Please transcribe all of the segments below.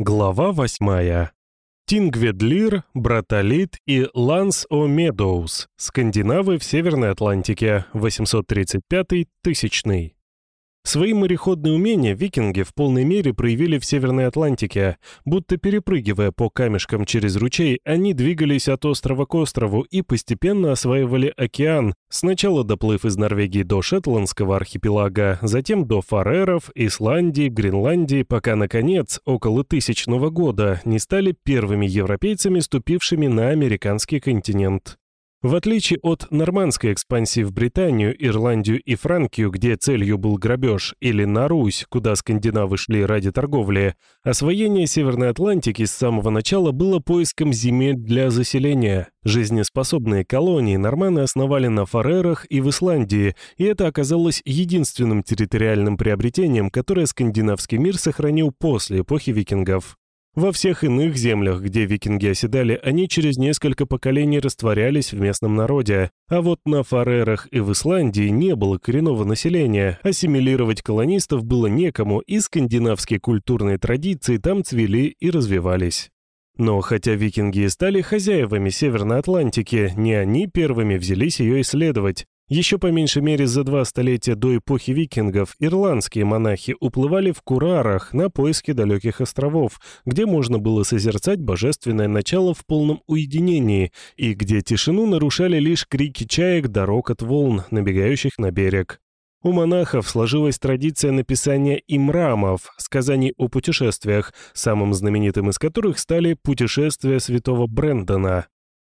Глава восьмая. Тингведлир, Браттахлид и Ланс-О-Медоуз, скандинавы в Северной Атлантике, 835-1000. Свои мореходные умения викинги в полной мере проявили в Северной Атлантике. Будто перепрыгивая по камешкам через ручей, они двигались от острова к острову и постепенно осваивали океан, сначала доплыв из Норвегии до Шетландского архипелага, затем до Фареров, Исландии, Гренландии, пока, наконец, около тысячного года не стали первыми европейцами, ступившими на американский континент. В отличие от нормандской экспансии в Британию, Ирландию и Франкию, где целью был грабеж, или на Русь, куда скандинавы шли ради торговли, освоение Северной Атлантики с самого начала было поиском земель для заселения. Жизнеспособные колонии норманы основали на Фарерах и в Исландии, и это оказалось единственным территориальным приобретением, которое скандинавский мир сохранил после эпохи викингов. Во всех иных землях, где викинги оседали, они через несколько поколений растворялись в местном народе. А вот на Фарерах и в Исландии не было коренного населения, ассимилировать колонистов было некому, и скандинавские культурные традиции там цвели и развивались. Но хотя викинги стали хозяевами Северной Атлантики, не они первыми взялись ее исследовать. Еще по меньшей мере за два столетия до эпохи викингов ирландские монахи уплывали в Курарах на поиски далеких островов, где можно было созерцать божественное начало в полном уединении и где тишину нарушали лишь крики чаек да рокот волн, набегающих на берег. У монахов сложилась традиция написания имрамов, сказаний о путешествиях, самым знаменитым из которых стали «Путешествия святого Брэндона».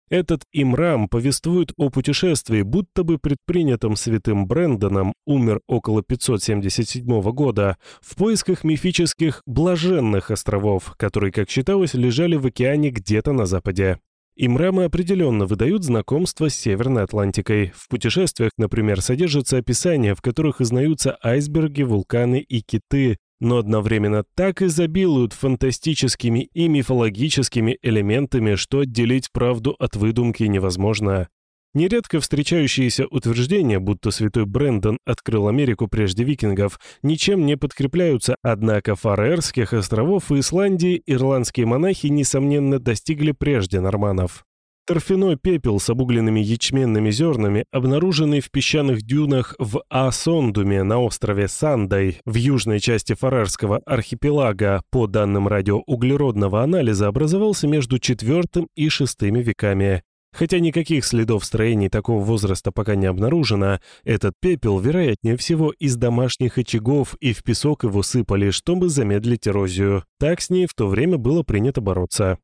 Этот имрам повествует о путешествии, будто бы предпринятом святым Брэндоном, умер около 577 года, в поисках мифических «блаженных островов», которые, как считалось, лежали в океане где-то на западе. Имрамы определенно выдают знакомство с Северной Атлантикой. В путешествиях, например, содержатся описания, в которых изнаются айсберги, вулканы и киты, но одновременно так изобилуют фантастическими и мифологическими элементами, что отделить правду от выдумки невозможно. Нередко встречающиеся утверждения, будто святой Брэндон открыл Америку прежде викингов, ничем не подкрепляются, однако Фарерских островов и Исландии ирландские монахи, несомненно, достигли прежде норманов. Торфяной пепел с обугленными ячменными зернами, обнаруженный в песчаных дюнах в Асондуме на острове Сандай в южной части Фарерского архипелага, по данным радиоуглеродного анализа, образовался между IV и VI веками. Хотя никаких следов строений такого возраста пока не обнаружено, этот пепел, вероятнее всего, из домашних очагов и в песок его сыпали, чтобы замедлить эрозию. Так с ней в то время было принято бороться.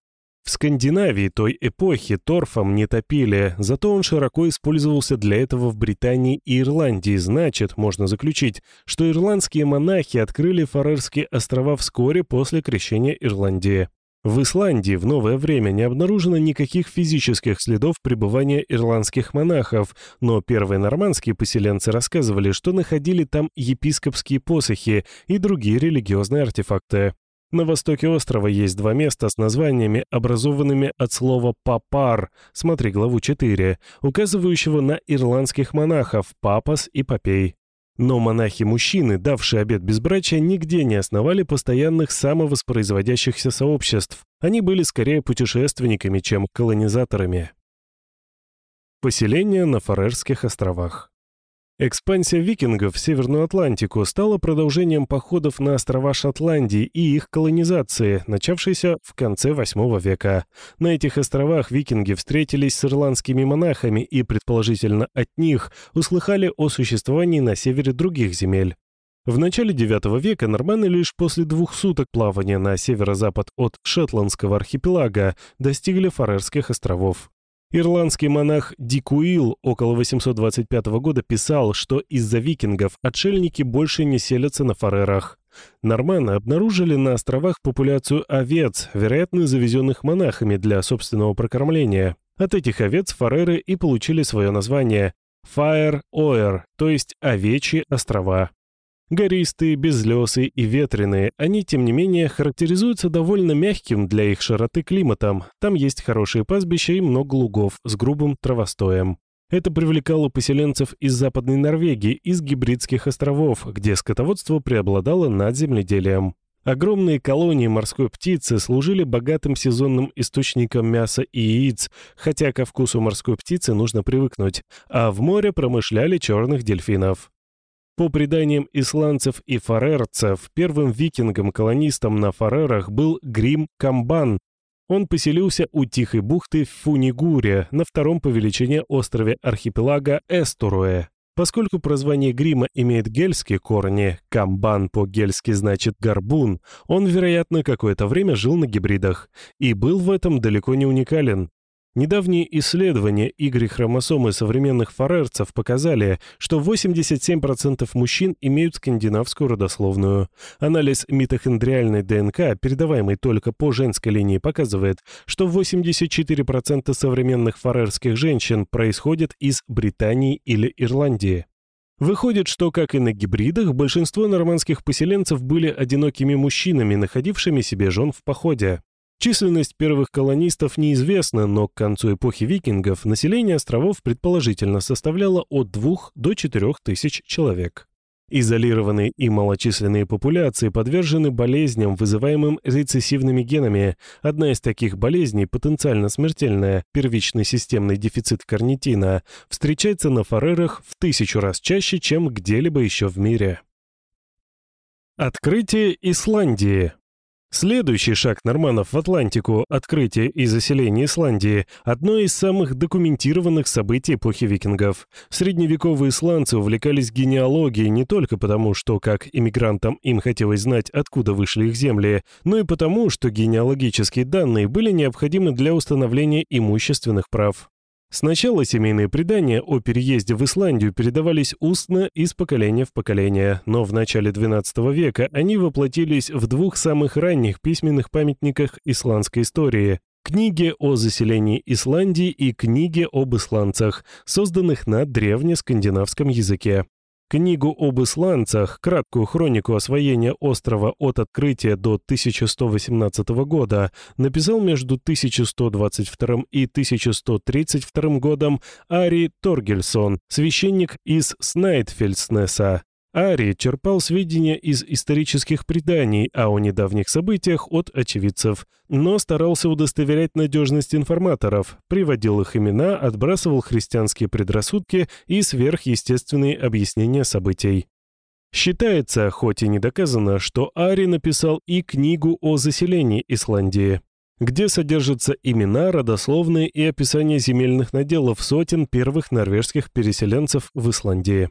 В Скандинавии той эпохи торфом не топили, зато он широко использовался для этого в Британии и Ирландии. Значит, можно заключить, что ирландские монахи открыли Фарерские острова вскоре после крещения Ирландии. В Исландии в новое время не обнаружено никаких физических следов пребывания ирландских монахов, но первые нормандские поселенцы рассказывали, что находили там епископские посохи и другие религиозные артефакты. На востоке острова есть два места с названиями, образованными от слова «папар», смотри главу 4, указывающего на ирландских монахов «папас» и «попей». Но монахи-мужчины, давшие обет безбрачия, нигде не основали постоянных самовоспроизводящихся сообществ. Они были скорее путешественниками, чем колонизаторами. Поселение на Фарерских островах Экспансия викингов в Северную Атлантику стала продолжением походов на острова Шотландии и их колонизации, начавшейся в конце VIII века. На этих островах викинги встретились с ирландскими монахами и, предположительно, от них услыхали о существовании на севере других земель. В начале IX века норманы лишь после двух суток плавания на северо-запад от Шетландского архипелага достигли Фарерских островов. Ирландский монах Дикуил около 825 года писал, что из-за викингов отшельники больше не селятся на Фарерах. Норманы обнаружили на островах популяцию овец, вероятно, завезенных монахами для собственного прокормления. От этих овец фареры и получили свое название – Oer, то есть «овечьи острова». Гористые, безлесые и ветреные, они, тем не менее, характеризуются довольно мягким для их широты климатом. Там есть хорошие пастбища и много лугов с грубым травостоем. Это привлекало поселенцев из Западной Норвегии, из Гибридских островов, где скотоводство преобладало над земледелием. Огромные колонии морской птицы служили богатым сезонным источником мяса и яиц, хотя ко вкусу морской птицы нужно привыкнуть, а в море промышляли черных дельфинов. По преданиям исландцев и фарерцев, первым викингом-колонистом на Фарерах был Грим Камбан. Он поселился у Тихой бухты в Фунигуре, на втором по величине острове архипелага Эстуруэ. Поскольку прозвание грима имеет гельские корни, камбан по-гельски значит «горбун», он, вероятно, какое-то время жил на гибридах и был в этом далеко не уникален. Недавние исследования игры хромосомы современных фарерцев показали, что 87% мужчин имеют скандинавскую родословную. Анализ митохондриальной ДНК, передаваемый только по женской линии, показывает, что 84% современных фарерских женщин происходят из Британии или Ирландии. Выходит, что, как и на гибридах, большинство нормандских поселенцев были одинокими мужчинами, находившими себе жен в походе. Численность первых колонистов неизвестна, но к концу эпохи викингов население островов предположительно составляло от 2 до 4 тысяч человек. Изолированные и малочисленные популяции подвержены болезням, вызываемым рецессивными генами. Одна из таких болезней, потенциально смертельная, первичный системный дефицит карнитина, встречается на фарерах в тысячу раз чаще, чем где-либо еще в мире. Открытие Исландии Следующий шаг норманов в Атлантику, открытие и заселение Исландии, одно из самых документированных событий эпохи викингов. Средневековые исландцы увлекались генеалогией не только потому, что, как иммигрантам, им хотелось знать, откуда вышли их земли, но и потому, что генеалогические данные были необходимы для установления имущественных прав. Сначала семейные предания о переезде в Исландию передавались устно из поколения в поколение, но в начале XII века они воплотились в двух самых ранних письменных памятниках исландской истории – книге о заселении Исландии и книге об исландцах, созданных на древнескандинавском языке. Книгу об исландцах, краткую хронику освоения острова от открытия до 1118 года, написал между 1122 и 1132 годом Ари Торгельсон, священник из Снайдфельдснеса. Ари черпал сведения из исторических преданий, а о недавних событиях от очевидцев, но старался удостоверять надежность информаторов, приводил их имена, отбрасывал христианские предрассудки и сверхъестественные объяснения событий. Считается, хоть и не доказано, что Ари написал и книгу о заселении Исландии, где содержатся имена, родословные и описание земельных наделов сотен первых норвежских переселенцев в Исландии.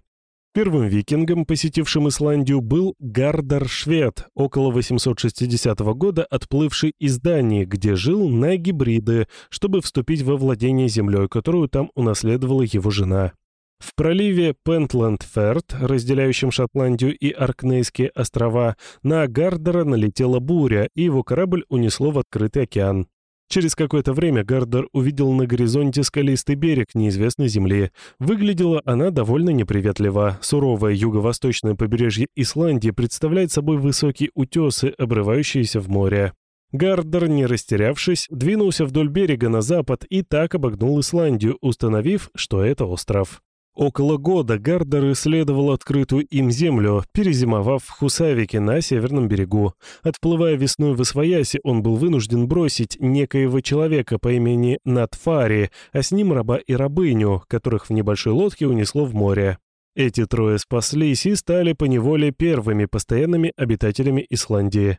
Первым викингом, посетившим Исландию, был Гардар Швед, около 860 года отплывший из Дании, где жил на гибриды, чтобы вступить во владение землей, которую там унаследовала его жена. В проливе Пентланд-Ферт, разделяющем Шотландию и Аркнейские острова, на Гардера налетела буря, и его корабль унесло в открытый океан. Через какое-то время Гардер увидел на горизонте скалистый берег неизвестной земли. Выглядела она довольно неприветливо. Суровое юго-восточное побережье Исландии представляет собой высокие утесы, обрывающиеся в море. Гардер, не растерявшись, двинулся вдоль берега на запад и так обогнул Исландию, установив, что это остров. Около года Гардер исследовал открытую им землю, перезимовав в Хусавике на северном берегу. Отплывая весной в Освояси, он был вынужден бросить некоего человека по имени Натфари, а с ним раба и рабыню, которых в небольшой лодке унесло в море. Эти трое спаслись и стали поневоле первыми постоянными обитателями Исландии.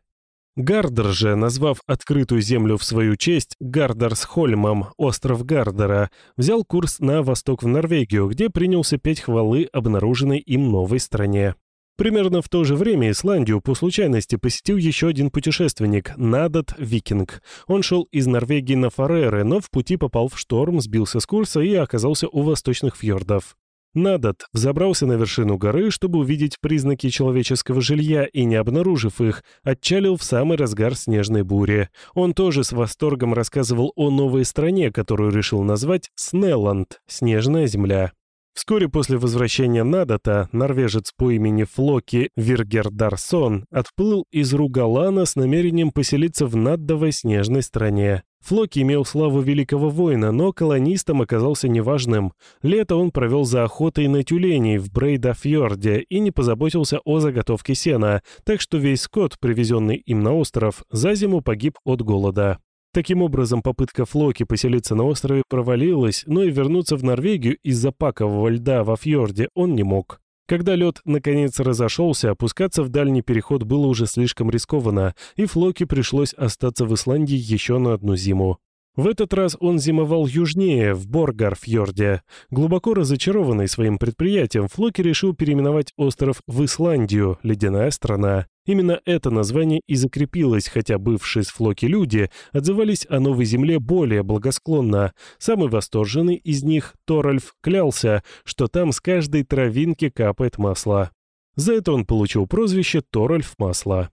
Гардер же, назвав открытую землю в свою честь Гардерсхольмом, остров Гардера, взял курс на восток в Норвегию, где принялся петь хвалы обнаруженной им новой стране. Примерно в то же время Исландию по случайности посетил еще один путешественник, Надат Викинг. Он шел из Норвегии на Фареры, но в пути попал в шторм, сбился с курса и оказался у восточных фьордов. Надот взобрался на вершину горы, чтобы увидеть признаки человеческого жилья и, не обнаружив их, отчалил в самый разгар снежной бури. Он тоже с восторгом рассказывал о новой стране, которую решил назвать Снелланд – «Снежная земля». Вскоре после возвращения Надота норвежец по имени Флоки Виргердарсон отплыл из Ругалана с намерением поселиться в Наддовой снежной стране. Флоки имел славу великого воина, но колонистом оказался неважным. Лето он провел за охотой на тюленей в Брейдафьорде и не позаботился о заготовке сена, так что весь скот, привезенный им на остров, за зиму погиб от голода. Таким образом, попытка Флоки поселиться на острове провалилась, но и вернуться в Норвегию из-за пакового льда во фьорде он не мог. Когда лед наконец разошелся, опускаться в дальний переход было уже слишком рискованно, и Флоки пришлось остаться в Исландии еще на одну зиму. В этот раз он зимовал южнее, в Боргарфьорде. Глубоко разочарованный своим предприятием, Флоки решил переименовать остров в Исландию, ледяная страна. Именно это название и закрепилось, хотя бывшие с Флоки люди отзывались о новой земле более благосклонно. Самый восторженный из них, Торальф, клялся, что там с каждой травинки капает масло. За это он получил прозвище Торальф Масло.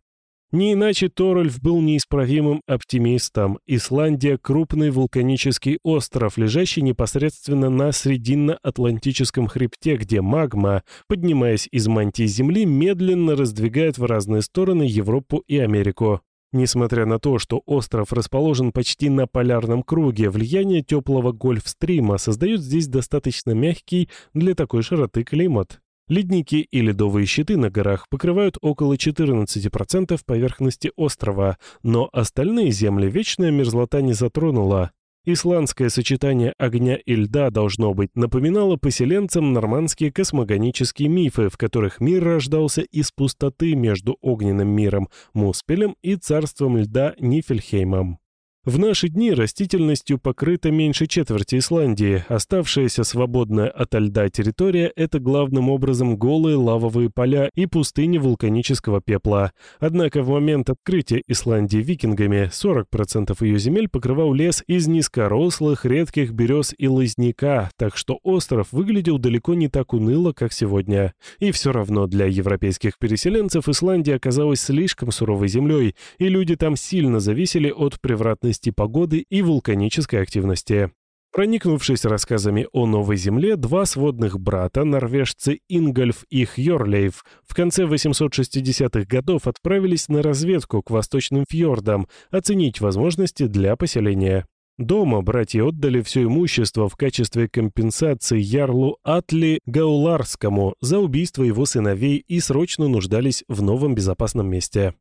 Не иначе Торольф был неисправимым оптимистом. Исландия — крупный вулканический остров, лежащий непосредственно на Срединно-Атлантическом хребте, где магма, поднимаясь из мантии Земли, медленно раздвигает в разные стороны Европу и Америку. Несмотря на то, что остров расположен почти на полярном круге, влияние теплого гольфстрима создает здесь достаточно мягкий для такой широты климат. Ледники и ледовые щиты на горах покрывают около 14% поверхности острова, но остальные земли вечная мерзлота не затронула. Исландское сочетание огня и льда, должно быть, напоминало поселенцам нормандские космогонические мифы, в которых мир рождался из пустоты между огненным миром Муспелем и царством льда Нифельхеймом. В наши дни растительностью покрыта меньше четверти Исландии. Оставшаяся свободная от льда территория – это главным образом голые лавовые поля и пустыни вулканического пепла. Однако в момент открытия Исландии викингами 40% ее земель покрывал лес из низкорослых, редких берез и лозняка, так что остров выглядел далеко не так уныло, как сегодня. И все равно для европейских переселенцев Исландия оказалась слишком суровой землей, и люди там сильно зависели от превратности особенностей погоды и вулканической активности. Проникнувшись рассказами о Новой Земле, два сводных брата, норвежцы Ингольф и Хьорлейв, в конце 860-х годов отправились на разведку к восточным фьордам, оценить возможности для поселения. Дома братья отдали все имущество в качестве компенсации ярлу Атли Гауларскому за убийство его сыновей и срочно нуждались в новом безопасном месте.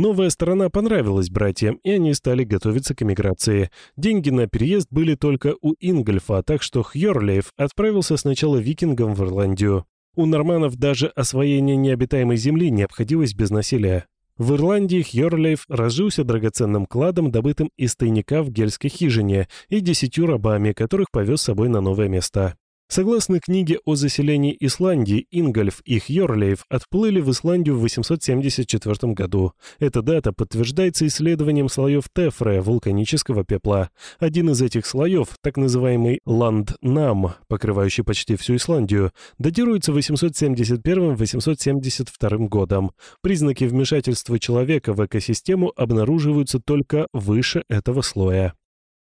Новая сторона понравилась братьям, и они стали готовиться к эмиграции. Деньги на переезд были только у Ингольфа, так что Хьорлейв отправился сначала викингом в Ирландию. У норманов даже освоение необитаемой земли не обходилось без насилия. В Ирландии Хьорлейв разжился драгоценным кладом, добытым из тайника в гельской хижине, и десятью рабами, которых повез с собой на новое место. Согласно книге о заселении Исландии, Ингольф и Хьорлейв отплыли в Исландию в 874 году. Эта дата подтверждается исследованием слоев Тефре, вулканического пепла. Один из этих слоев, так называемый Ланднам, покрывающий почти всю Исландию, датируется 871-872 годом. Признаки вмешательства человека в экосистему обнаруживаются только выше этого слоя.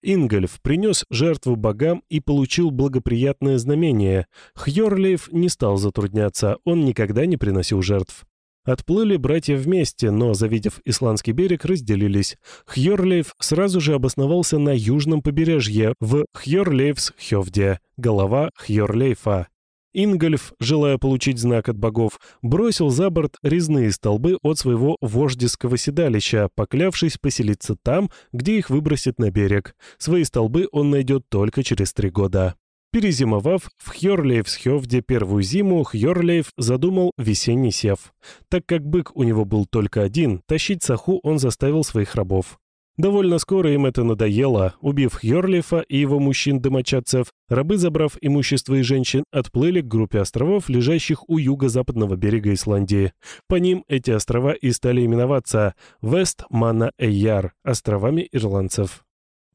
Ингольф принес жертву богам и получил благоприятное знамение. Хьорлейф не стал затрудняться, он никогда не приносил жертв. Отплыли братья вместе, но, завидев исландский берег, разделились. Хьорлейф сразу же обосновался на южном побережье, в Хьорлейфс-Хёвде, голова Хьорлейфа. Ингольф, желая получить знак от богов, бросил за борт резные столбы от своего вождеского седалища, поклявшись поселиться там, где их выбросит на берег. Свои столбы он найдет только через три года. Перезимовав в Хьорлейвсхёвде первую зиму, Хьорлейв задумал весенний сев. Так как бык у него был только один, тащить саху он заставил своих рабов. Довольно скоро им это надоело. Убив Хьорлифа и его мужчин-домочадцев, рабы, забрав имущество и женщин, отплыли к группе островов, лежащих у юго-западного берега Исландии. По ним эти острова и стали именоваться Вест-Мана-Эйяр, островами ирландцев.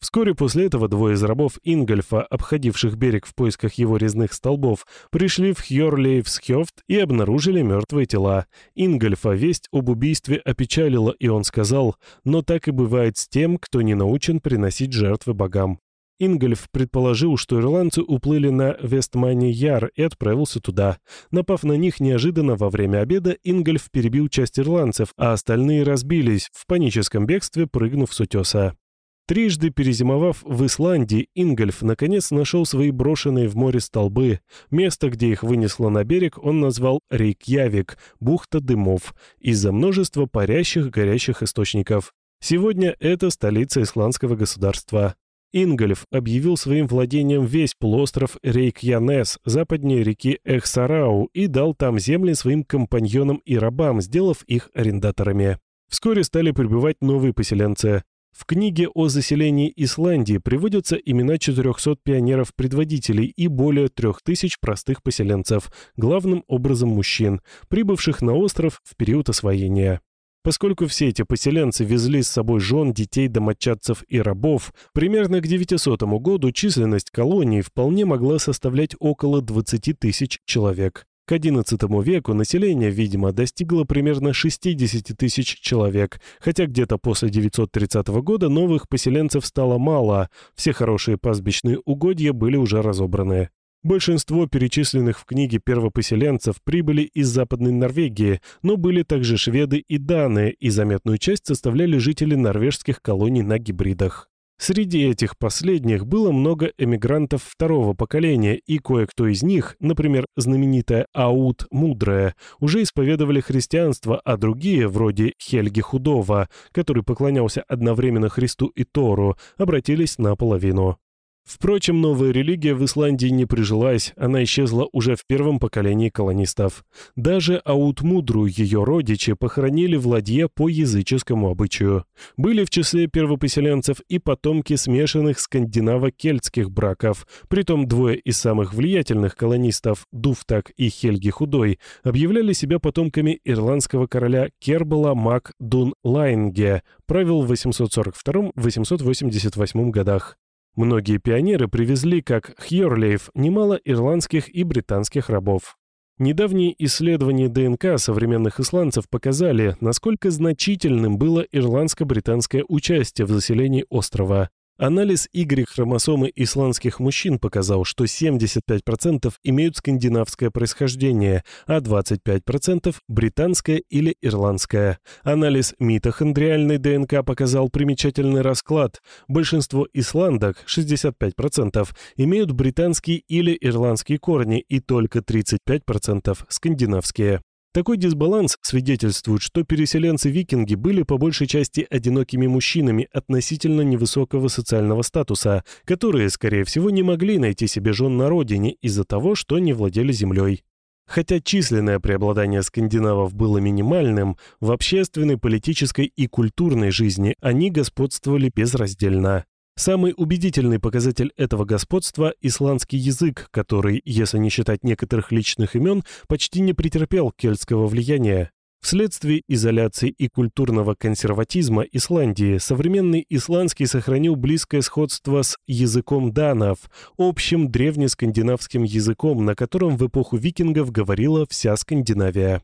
Вскоре после этого двое из рабов Ингольфа, обходивших берег в поисках его резных столбов, пришли в Хьорлейвсхёфт и обнаружили мертвые тела. Ингольфа весть об убийстве опечалила, и он сказал, «Но так и бывает с тем, кто не научен приносить жертвы богам». Ингольф предположил, что ирландцы уплыли на Вестмане-Яр и отправился туда. Напав на них неожиданно во время обеда, Ингольф перебил часть ирландцев, а остальные разбились, в паническом бегстве прыгнув с утеса. Трижды перезимовав в Исландии, Ингольф наконец нашел свои брошенные в море столбы. Место, где их вынесло на берег, он назвал Рейкьявик, бухта дымов, из-за множества парящих горящих источников. Сегодня это столица исландского государства. Ингольф объявил своим владением весь полуостров Рейкьянес, западнее реки Эхсарау, и дал там земли своим компаньонам и рабам, сделав их арендаторами. Вскоре стали прибывать новые поселенцы. В книге о заселении Исландии приводятся имена 400 пионеров-предводителей и более 3000 простых поселенцев, главным образом мужчин, прибывших на остров в период освоения. Поскольку все эти поселенцы везли с собой жен, детей, домочадцев и рабов, примерно к 900 году численность колонии вполне могла составлять около 20 тысяч человек. К XI веку население, видимо, достигло примерно 60 тысяч человек, хотя где-то после 930 года новых поселенцев стало мало, все хорошие пастбищные угодья были уже разобраны. Большинство перечисленных в книге первопоселенцев прибыли из Западной Норвегии, но были также шведы и даны, и заметную часть составляли жители норвежских колоний на гибридах. Среди этих последних было много эмигрантов второго поколения, и кое-кто из них, например, знаменитая Аут Мудрая, уже исповедовали христианство, а другие, вроде Хельги Худова, который поклонялся одновременно Христу и Тору, обратились наполовину. Впрочем, новая религия в Исландии не прижилась, она исчезла уже в первом поколении колонистов. Даже Аутмудру ее родичи похоронили в ладье по языческому обычаю. Были в числе первопоселенцев и потомки смешанных скандинаво-кельтских браков, притом двое из самых влиятельных колонистов, Дуфтак и Хельги Худой, объявляли себя потомками ирландского короля Кербала Мак Дун Лайнге, правил в 842-888 годах. Многие пионеры привезли, как Хьорлейф, немало ирландских и британских рабов. Недавние исследования ДНК современных исландцев показали, насколько значительным было ирландско-британское участие в заселении острова. Анализ Y-хромосомы исландских мужчин показал, что 75% имеют скандинавское происхождение, а 25% – британское или ирландское. Анализ митохондриальной ДНК показал примечательный расклад. Большинство исландок, 65%, имеют британские или ирландские корни и только 35% – скандинавские. Такой дисбаланс свидетельствует, что переселенцы-викинги были по большей части одинокими мужчинами относительно невысокого социального статуса, которые, скорее всего, не могли найти себе жен на родине из-за того, что не владели землей. Хотя численное преобладание скандинавов было минимальным, в общественной, политической и культурной жизни они господствовали безраздельно. Самый убедительный показатель этого господства – исландский язык, который, если не считать некоторых личных имен, почти не претерпел кельтского влияния. Вследствие изоляции и культурного консерватизма Исландии современный исландский сохранил близкое сходство с языком данов, общим древнескандинавским языком, на котором в эпоху викингов говорила вся Скандинавия.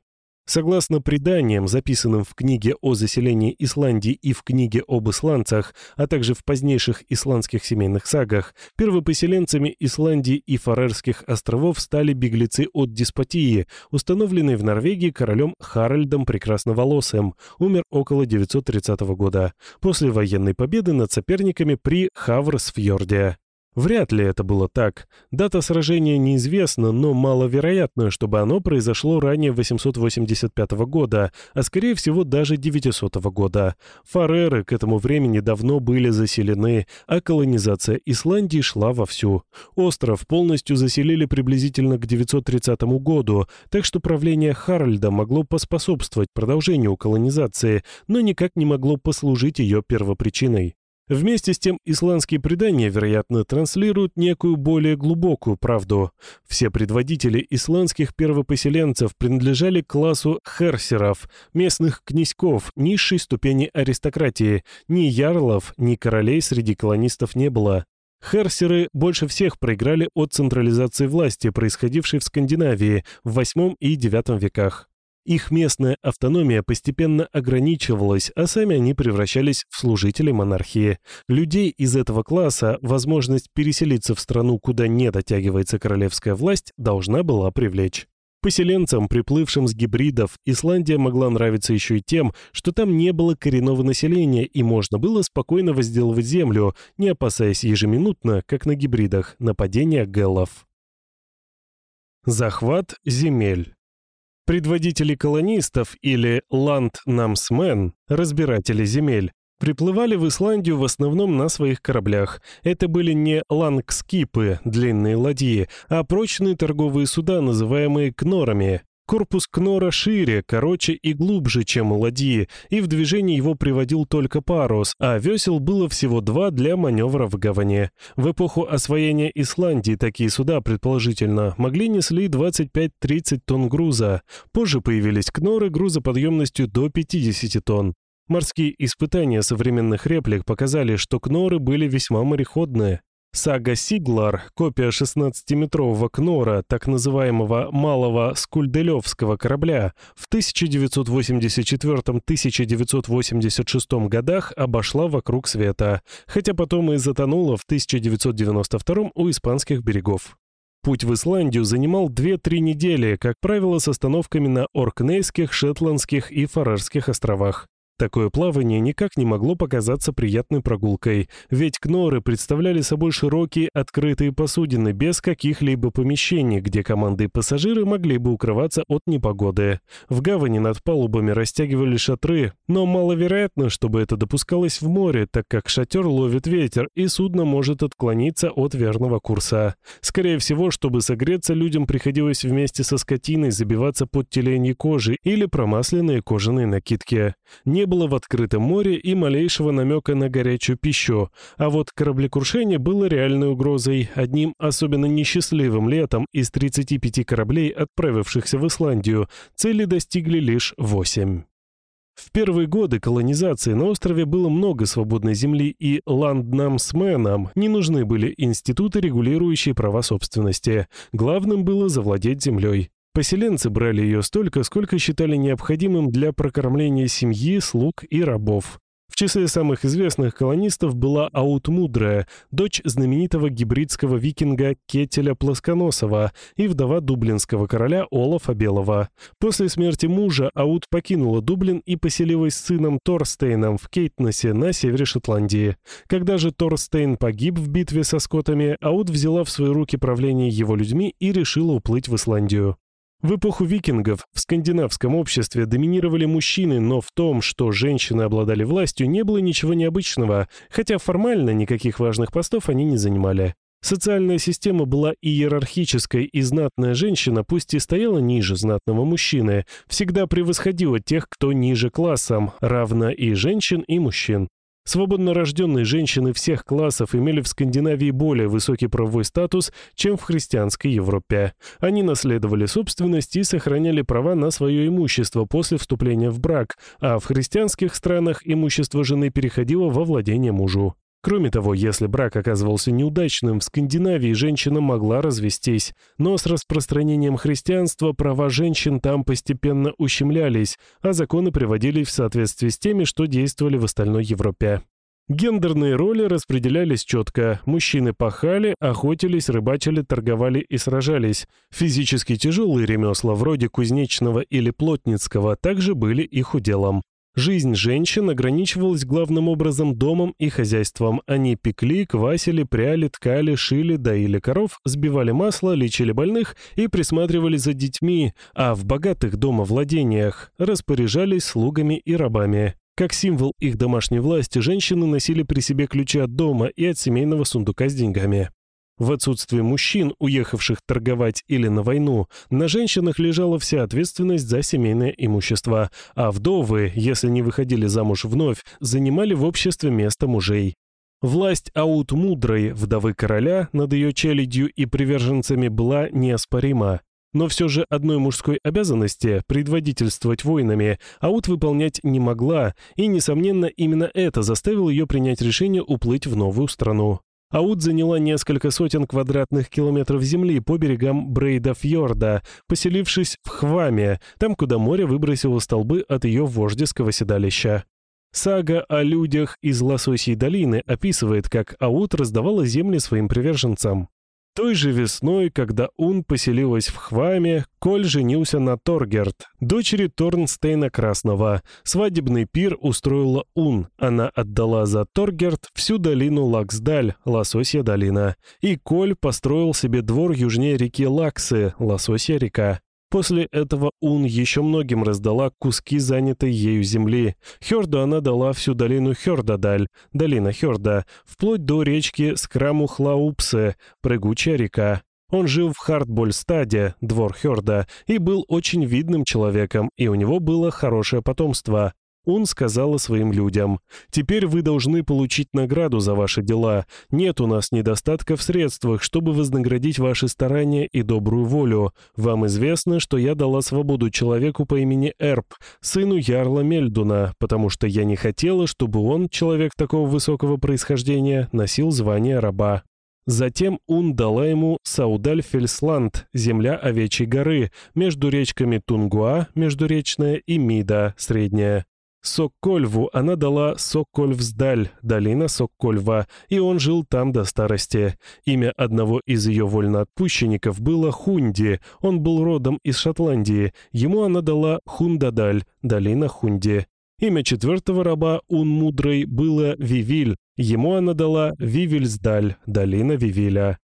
Согласно преданиям, записанным в книге о заселении Исландии и в книге об исландцах, а также в позднейших исландских семейных сагах, первопоселенцами Исландии и Фарерских островов стали беглецы от деспотии, установленной в Норвегии королем Харальдом Прекрасноволосым, умер около 930 года, после военной победы над соперниками при Хаврсфьорде. Вряд ли это было так. Дата сражения неизвестна, но маловероятно, чтобы оно произошло ранее 885 года, а скорее всего даже 900 года. Фареры к этому времени давно были заселены, а колонизация Исландии шла вовсю. Остров полностью заселили приблизительно к 930 году, так что правление Харальда могло поспособствовать продолжению колонизации, но никак не могло послужить ее первопричиной. Вместе с тем исландские предания, вероятно, транслируют некую более глубокую правду. Все предводители исландских первопоселенцев принадлежали к классу херсеров, местных князьков, низшей ступени аристократии. Ни ярлов, ни королей среди колонистов не было. Херсеры больше всех проиграли от централизации власти, происходившей в Скандинавии в VIII и IX веках. Их местная автономия постепенно ограничивалась, а сами они превращались в служителей монархии. Людей из этого класса возможность переселиться в страну, куда не дотягивается королевская власть, должна была привлечь. Поселенцам, приплывшим с гибридов, Исландия могла нравиться еще и тем, что там не было коренного населения и можно было спокойно возделывать землю, не опасаясь ежеминутно, как на гибридах, нападения геллов. Захват земель Предводители колонистов или ланднамсмен, разбиратели земель, приплывали в Исландию в основном на своих кораблях. Это были не лангскипы, длинные ладьи, а прочные торговые суда, называемые кнорами. Корпус кнора шире, короче и глубже, чем у ладьи, и в движение его приводил только парус, а весел было всего два для маневра в гавани. В эпоху освоения Исландии такие суда, предположительно, могли несли 25-30 тонн груза. Позже появились кноры грузоподъемностью до 50 тонн. Морские испытания современных реплик показали, что кноры были весьма мореходные. Сага Сиглар, копия 16-метрового кнора, так называемого малого скульделевского корабля, в 1984-1986 годах обошла вокруг света, хотя потом и затонула в 1992 у испанских берегов. Путь в Исландию занимал 2-3 недели, как правило, с остановками на Оркнейских, Шетландских и Фарерских островах. Такое плавание никак не могло показаться приятной прогулкой, ведь кноры представляли собой широкие открытые посудины без каких-либо помещений, где команды и пассажиры могли бы укрываться от непогоды. В гавани над палубами растягивали шатры, но маловероятно, чтобы это допускалось в море, так как шатер ловит ветер, и судно может отклониться от верного курса. Скорее всего, чтобы согреться, людям приходилось вместе со скотиной забиваться под теленьи кожи или промасленные кожаные накидки. Не было в открытом море и малейшего намека на горячую пищу, а вот кораблекрушение было реальной угрозой. Одним особенно несчастливым летом из 35 кораблей, отправившихся в Исландию, цели достигли лишь 8. В первые годы колонизации на острове было много свободной земли, и ланднамсменам не нужны были институты, регулирующие права собственности. Главным было завладеть землей. Поселенцы брали ее столько, сколько считали необходимым для прокормления семьи, слуг и рабов. В числе самых известных колонистов была Аутмудрая, дочь знаменитого гибридского викинга Кетеля Плосконосова и вдова дублинского короля Олафа Белого. После смерти мужа Аут покинула Дублин и поселилась с сыном Торстейном в Кейтнесе на севере Шотландии. Когда же Торстейн погиб в битве со скотами, Аут взяла в свои руки правление его людьми и решила уплыть в Исландию. В эпоху викингов в скандинавском обществе доминировали мужчины, но в том, что женщины обладали властью, не было ничего необычного, хотя формально никаких важных постов они не занимали. Социальная система была иерархической, и знатная женщина, пусть и стояла ниже знатного мужчины, всегда превосходила тех, кто ниже классом, равно и женщин, и мужчин. Свободно рожденные женщины всех классов имели в Скандинавии более высокий правовой статус, чем в христианской Европе. Они наследовали собственность и сохраняли права на свое имущество после вступления в брак, а в христианских странах имущество жены переходило во владение мужу. Кроме того, если брак оказывался неудачным, в Скандинавии женщина могла развестись, но с распространением христианства права женщин там постепенно ущемлялись, а законы приводились в соответствии с теми, что действовали в остальной Европе. Гендерные роли распределялись четко. Мужчины пахали, охотились, рыбачили, торговали и сражались. Физически тяжелые ремесла, вроде кузнечного или плотницкого, также были их уделом. Жизнь женщин ограничивалась главным образом домом и хозяйством. Они пекли, квасили, пряли, ткали, шили, доили коров, сбивали масло, лечили больных и присматривали за детьми, а в богатых домовладениях распоряжались слугами и рабами. Как символ их домашней власти, женщины носили при себе ключи от дома и от семейного сундука с деньгами. В отсутствие мужчин, уехавших торговать или на войну, на женщинах лежала вся ответственность за семейное имущество, а вдовы, если не выходили замуж вновь, занимали в обществе место мужей. Власть Аут Мудрой, вдовы короля, над ее челядью и приверженцами была неоспорима. Но все же одной мужской обязанности, предводительствовать войнами, Аут выполнять не могла, и, несомненно, именно это заставило ее принять решение уплыть в новую страну. Аут заняла несколько сотен квадратных километров земли по берегам Брейда-фьорда, поселившись в Хваме, там, куда море выбросило столбы от ее вождеского седалища. Сага о людях из Лососей долины описывает, как Аут раздавала земли своим приверженцам. Той же весной, когда Ун поселилась в Хваме, Коль женился на Торгерт, дочери Торнстейна Красного. Свадебный пир устроила Ун. Она отдала за Торгерт всю долину Лаксдаль, Лососья долина. И Коль построил себе двор южнее реки Лаксы, Лососья река. После этого Ун еще многим раздала куски занятой ею земли. Хёрду она дала всю долину Хёрдадаль, долина Хёрда, вплоть до речки Скрамухлаупсе, прыгучая река. Он жил в Хартбольстаде, двор Хёрда, и был очень видным человеком, и у него было хорошее потомство. Он сказала своим людям, «Теперь вы должны получить награду за ваши дела. Нет у нас недостатка в средствах, чтобы вознаградить ваши старания и добрую волю. Вам известно, что я дала свободу человеку по имени Эрб, сыну Ярла Мельдуна, потому что я не хотела, чтобы он, человек такого высокого происхождения, носил звание раба». Затем Ун дала ему Саудаль-Фельсланд, земля Овечьей горы, между речками Тунгуа, междуречная, и Мида, средняя. Соккольву она дала Соккольвсдаль, долина Соккольва, и он жил там до старости. Имя одного из ее вольноотпущенников было Хунди, он был родом из Шотландии, ему она дала Хундадаль, долина Хунди. Имя четвертого раба Ун было Вивиль, ему она дала Вивильсдаль, долина Вивиля.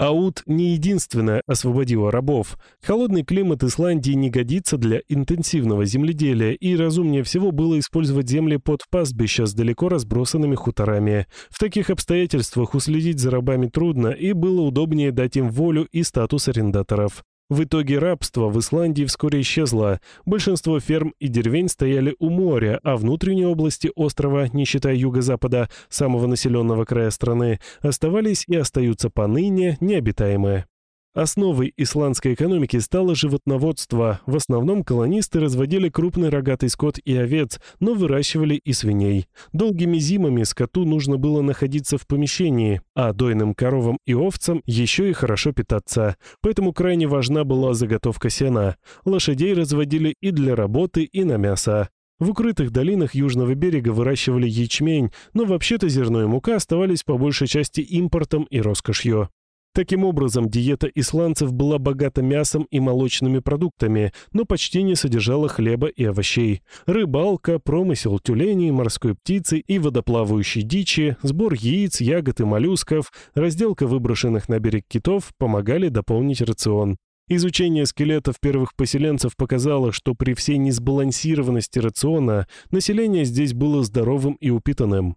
Аут не единственная освободила рабов. Холодный климат Исландии не годится для интенсивного земледелия, и разумнее всего было использовать земли под пастбища с далеко разбросанными хуторами. В таких обстоятельствах уследить за рабами трудно, и было удобнее дать им волю и статус арендаторов. В итоге рабство в Исландии вскоре исчезло. Большинство ферм и деревень стояли у моря, а внутренние области острова, не считая юго-запада, самого населенного края страны, оставались и остаются поныне необитаемые. Основой исландской экономики стало животноводство. В основном колонисты разводили крупный рогатый скот и овец, но выращивали и свиней. Долгими зимами скоту нужно было находиться в помещении, а дойным коровам и овцам еще и хорошо питаться. Поэтому крайне важна была заготовка сена. Лошадей разводили и для работы, и на мясо. В укрытых долинах южного берега выращивали ячмень, но вообще-то зерно и мука оставались по большей части импортом и роскошью. Таким образом, диета исландцев была богата мясом и молочными продуктами, но почти не содержала хлеба и овощей. Рыбалка, промысел тюленей, морской птицы и водоплавающей дичи, сбор яиц, ягод и моллюсков, разделка выброшенных на берег китов помогали дополнить рацион. Изучение скелетов первых поселенцев показало, что при всей несбалансированности рациона население здесь было здоровым и упитанным.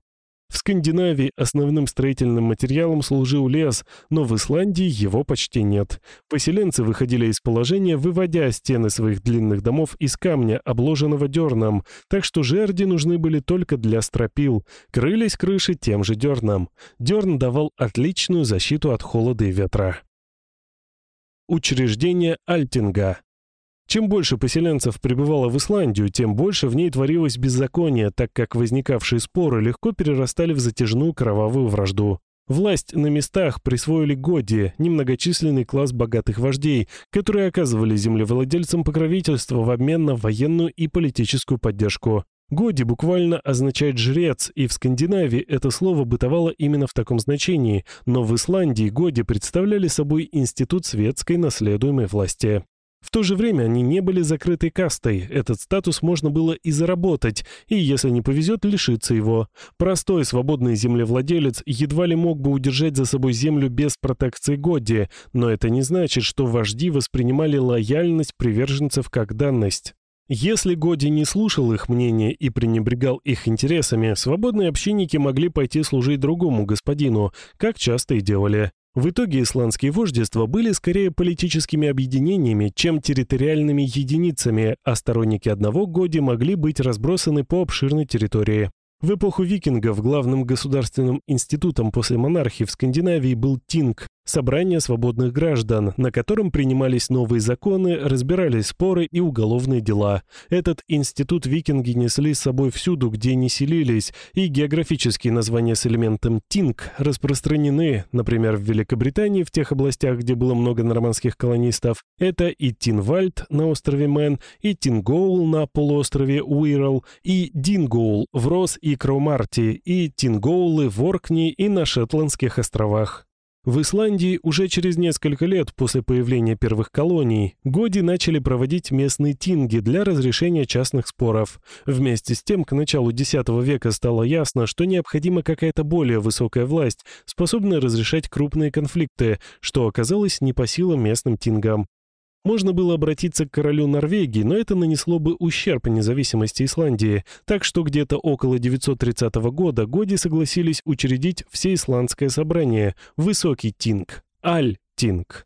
В Скандинавии основным строительным материалом служил лес, но в Исландии его почти нет. Поселенцы выходили из положения, выводя стены своих длинных домов из камня, обложенного дерном, так что жерди нужны были только для стропил. Крылись крыши тем же дерном. Дерн давал отличную защиту от холода и ветра. Учреждение Альтинга чем больше поселенцев прибывало в Исландию, тем больше в ней творилось беззаконие, так как возникавшие споры легко перерастали в затяжную кровавую вражду. Власть на местах присвоили Годи, немногочисленный класс богатых вождей, которые оказывали землевладельцам покровительство в обмен на военную и политическую поддержку. Годи буквально означает «жрец», и в Скандинавии это слово бытовало именно в таком значении, но в Исландии Годи представляли собой институт светской наследуемой власти. В то же время они не были закрытой кастой, этот статус можно было и заработать, и, если не повезет, лишиться его. Простой свободный землевладелец едва ли мог бы удержать за собой землю без протекции Годди, но это не значит, что вожди воспринимали лояльность приверженцев как данность. Если Годи не слушал их мнения и пренебрегал их интересами, свободные общинники могли пойти служить другому господину, как часто и делали. В итоге исландские вождества были скорее политическими объединениями, чем территориальными единицами, а сторонники одного годи могли быть разбросаны по обширной территории. В эпоху викингов главным государственным институтом после монархии в Скандинавии был Тинг, Собрание свободных граждан, на котором принимались новые законы, разбирались споры и уголовные дела. Этот институт викинги несли с собой всюду, где ни селились, и географические названия с элементом «тинг» распространены, например, в Великобритании в тех областях, где было много норманнских колонистов. Это и Тинвальд на острове Мэн, и Тингоул на полуострове Уиррал, и Дингоул в Росс и Кромарти, и Тингоулы в Оркни и на Шетландских островах. В Исландии уже через несколько лет после появления первых колоний Годи начали проводить местные тинги для разрешения частных споров. Вместе с тем, к началу X века стало ясно, что необходима какая-то более высокая власть, способная разрешать крупные конфликты, что оказалось не по силам местным тингам. Можно было обратиться к королю Норвегии, но это нанесло бы ущерб независимости Исландии, так что где-то около 930 года Годи согласились учредить Всеисландское собрание, Высокий Тинг, Аль-Тинг.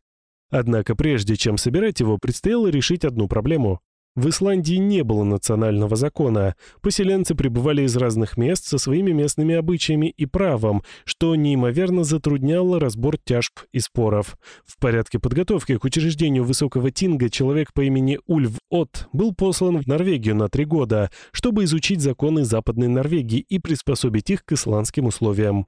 Однако прежде чем собирать его, предстояло решить одну проблему. В Исландии не было национального закона. Поселенцы пребывали из разных мест со своими местными обычаями и правом, что неимоверно затрудняло разбор тяжб и споров. В порядке подготовки к учреждению Высокого Тинга человек по имени Ульв От был послан в Норвегию на три года, чтобы изучить законы Западной Норвегии и приспособить их к исландским условиям.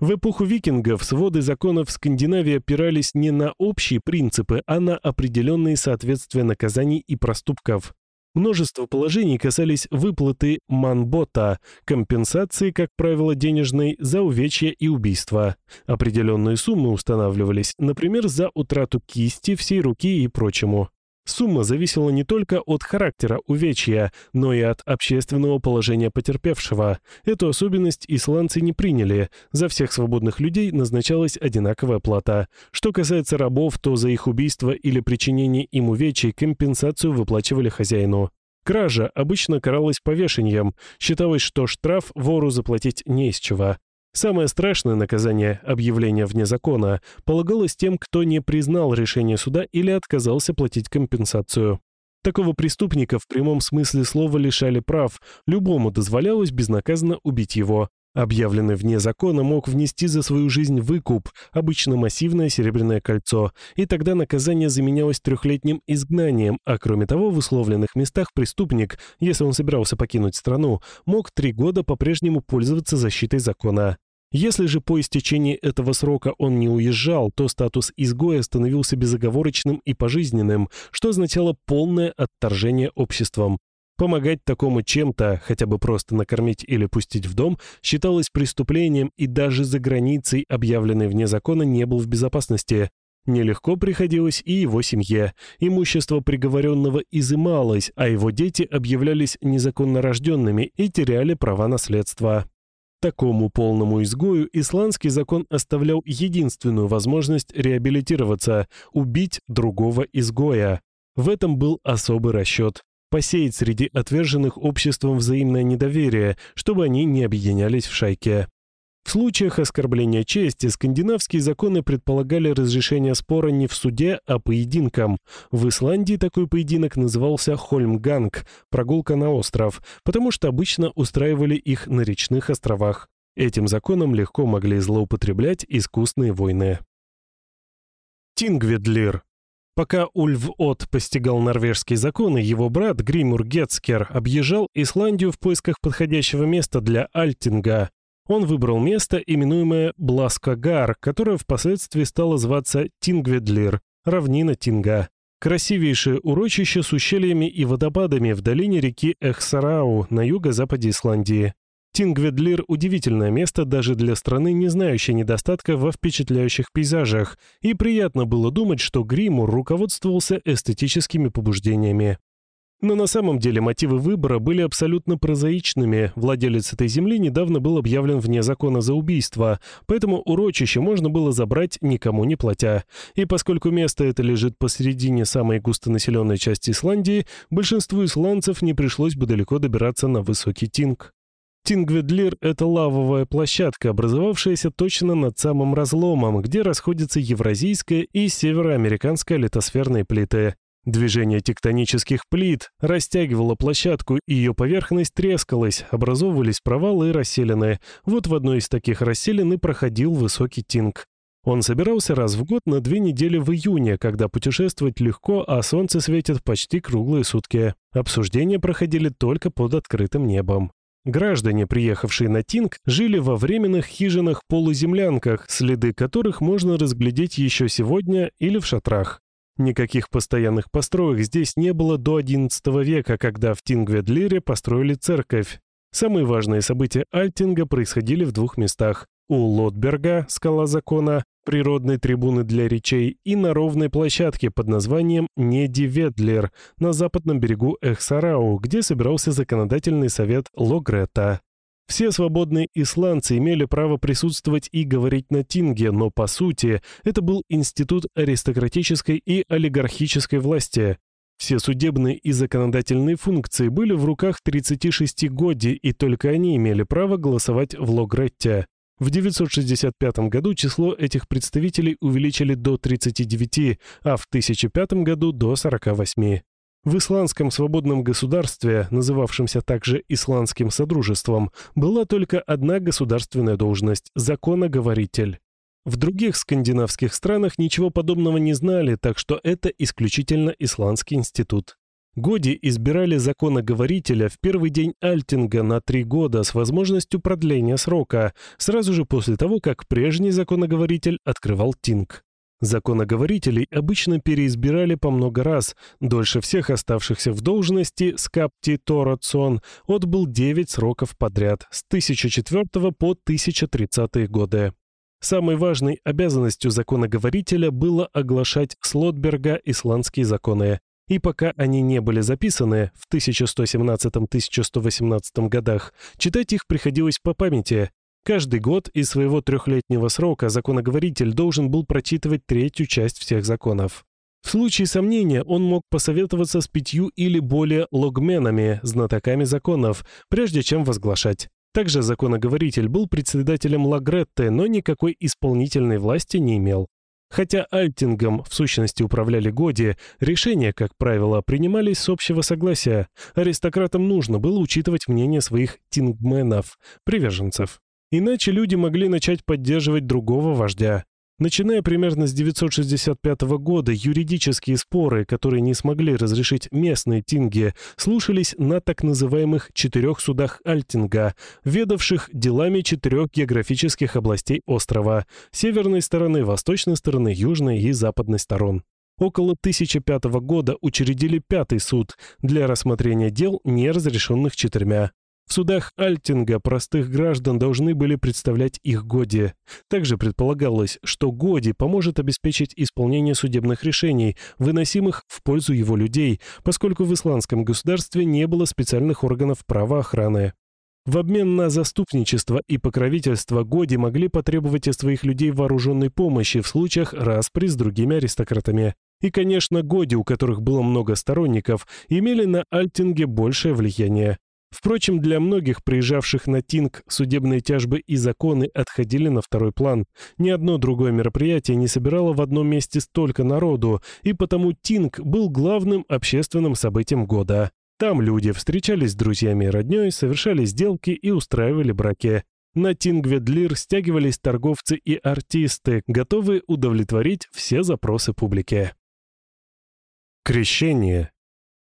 В эпоху викингов своды законов Скандинавии опирались не на общие принципы, а на определенные соответствия наказаний и проступков. Множество положений касались выплаты манбота, компенсации, как правило, денежной, за увечья и убийства. Определенные суммы устанавливались, например, за утрату кисти, всей руки и прочему. Сумма зависела не только от характера увечья, но и от общественного положения потерпевшего. Эту особенность исландцы не приняли. За всех свободных людей назначалась одинаковая плата. Что касается рабов, то за их убийство или причинение им увечий компенсацию выплачивали хозяину. Кража обычно каралась повешением. Считалось, что штраф вору заплатить не из чего. Самое страшное наказание, объявление вне закона, полагалось тем, кто не признал решение суда или отказался платить компенсацию. Такого преступника в прямом смысле слова лишали прав, любому дозволялось безнаказанно убить его. Объявленный вне закона мог внести за свою жизнь выкуп, обычно массивное серебряное кольцо, и тогда наказание заменялось трехлетним изгнанием, а кроме того в условленных местах преступник, если он собирался покинуть страну, мог три года по-прежнему пользоваться защитой закона. Если же по истечении этого срока он не уезжал, то статус изгоя становился безоговорочным и пожизненным, что означало полное отторжение обществом. Помогать такому чем-то, хотя бы просто накормить или пустить в дом, считалось преступлением и даже за границей, объявленной вне закона, не был в безопасности. Нелегко приходилось и его семье. Имущество приговоренного изымалось, а его дети объявлялись незаконно рожденными и теряли права наследства. Такому полному изгою исландский закон оставлял единственную возможность реабилитироваться – убить другого изгоя. В этом был особый расчет посеять среди отверженных обществом взаимное недоверие, чтобы они не объединялись в шайке. В случаях оскорбления чести скандинавские законы предполагали разрешение спора не в суде, а поединком. В Исландии такой поединок назывался хольмганг – прогулка на остров, потому что обычно устраивали их на речных островах. Этим законом легко могли злоупотреблять искусные войны. Тингведлир Пока Ульвльот постигал норвежские законы, его брат Гримур Гетскер объезжал Исландию в поисках подходящего места для Альтинга. Он выбрал место, именуемое Бласкагар, которое впоследствии стало зваться Тингведлир, равнина Тинга. Красивейшее урочище с ущельями и водопадами в долине реки Эксарау на юго-западе Исландии. Тингведлир – удивительное место даже для страны, не знающей недостатка во впечатляющих пейзажах, и приятно было думать, что Гримур руководствовался эстетическими побуждениями. Но на самом деле мотивы выбора были абсолютно прозаичными. Владелец этой земли недавно был объявлен вне закона за убийство, поэтому урочище можно было забрать, никому не платя. И поскольку место это лежит посередине самой густонаселенной части Исландии, большинству исландцев не пришлось бы далеко добираться на высокий Тинг. Тингведлир — это лавовая площадка, образовавшаяся точно над самым разломом, где расходятся евразийская и североамериканская литосферные плиты. Движение тектонических плит растягивало площадку, и ее поверхность трескалась, образовывались провалы и расселены. Вот в одной из таких расселин и проходил высокий Тинг. Он собирался раз в год на две недели в июне, когда путешествовать легко, а солнце светит почти круглые сутки. Обсуждения проходили только под открытым небом. Граждане, приехавшие на Тинг, жили во временных хижинах-полуземлянках, следы которых можно разглядеть еще сегодня или в шатрах. Никаких постоянных построек здесь не было до XI века, когда в Тингведлире построили церковь. Самые важные события Альтинга происходили в двух местах. У Лотберга, скала закона, природной трибуны для речей и на ровной площадке под названием Недиведлер на западном берегу Эхсарау, где собирался законодательный совет Логрета. Все свободные исландцы имели право присутствовать и говорить на Тинге, но по сути это был институт аристократической и олигархической власти. Все судебные и законодательные функции были в руках 36 годи, и только они имели право голосовать в Логретте. В 965 году число этих представителей увеличили до 39, а в 1005 году до 48. В исландском свободном государстве, называвшемся также Исландским Содружеством, была только одна государственная должность – законоговоритель. В других скандинавских странах ничего подобного не знали, так что это исключительно исландский институт. Годи избирали законоговорителя в первый день Альтинга на три года с возможностью продления срока, сразу же после того, как прежний законоговоритель открывал Тинг. Законоговорителей обычно переизбирали по много раз. Дольше всех оставшихся в должности Скапти Торацон отбыл 9 сроков подряд с 1004 по 1030 годы. Самой важной обязанностью законоговорителя было оглашать Слотберга исландские законы. И пока они не были записаны в 1117-1118 годах, читать их приходилось по памяти, Каждый год из своего трехлетнего срока законоговоритель должен был прочитывать третью часть всех законов. В случае сомнения он мог посоветоваться с пятью или более логменами, знатоками законов, прежде чем возглашать. Также законоговоритель был председателем Лагретты, но никакой исполнительной власти не имел. Хотя Альтингом в сущности управляли Годи, решения, как правило, принимались с общего согласия. Аристократам нужно было учитывать мнение своих тингменов, приверженцев. Иначе люди могли начать поддерживать другого вождя. Начиная примерно с 965 года, юридические споры, которые не смогли разрешить местные тинги, слушались на так называемых четырех судах Альтинга, ведавших делами четырех географических областей острова – северной стороны, восточной стороны, южной и западной сторон. Около 1005 года учредили пятый суд для рассмотрения дел, не разрешенных четырьмя. В судах Альтинга простых граждан должны были представлять их Годи. Также предполагалось, что Годи поможет обеспечить исполнение судебных решений, выносимых в пользу его людей, поскольку в исламском государстве не было специальных органов правоохраны. В обмен на заступничество и покровительство Годи могли потребовать от своих людей вооруженной помощи в случаях распри с другими аристократами. И, конечно, Годи, у которых было много сторонников, имели на Альтинге большее влияние. Впрочем, для многих приезжавших на Тинг судебные тяжбы и законы отходили на второй план. Ни одно другое мероприятие не собирало в одном месте столько народу, и потому Тинг был главным общественным событием года. Там люди встречались с друзьями и роднёй, совершали сделки и устраивали браки. На Тингведлир стягивались торговцы и артисты, готовые удовлетворить все запросы публики. Крещение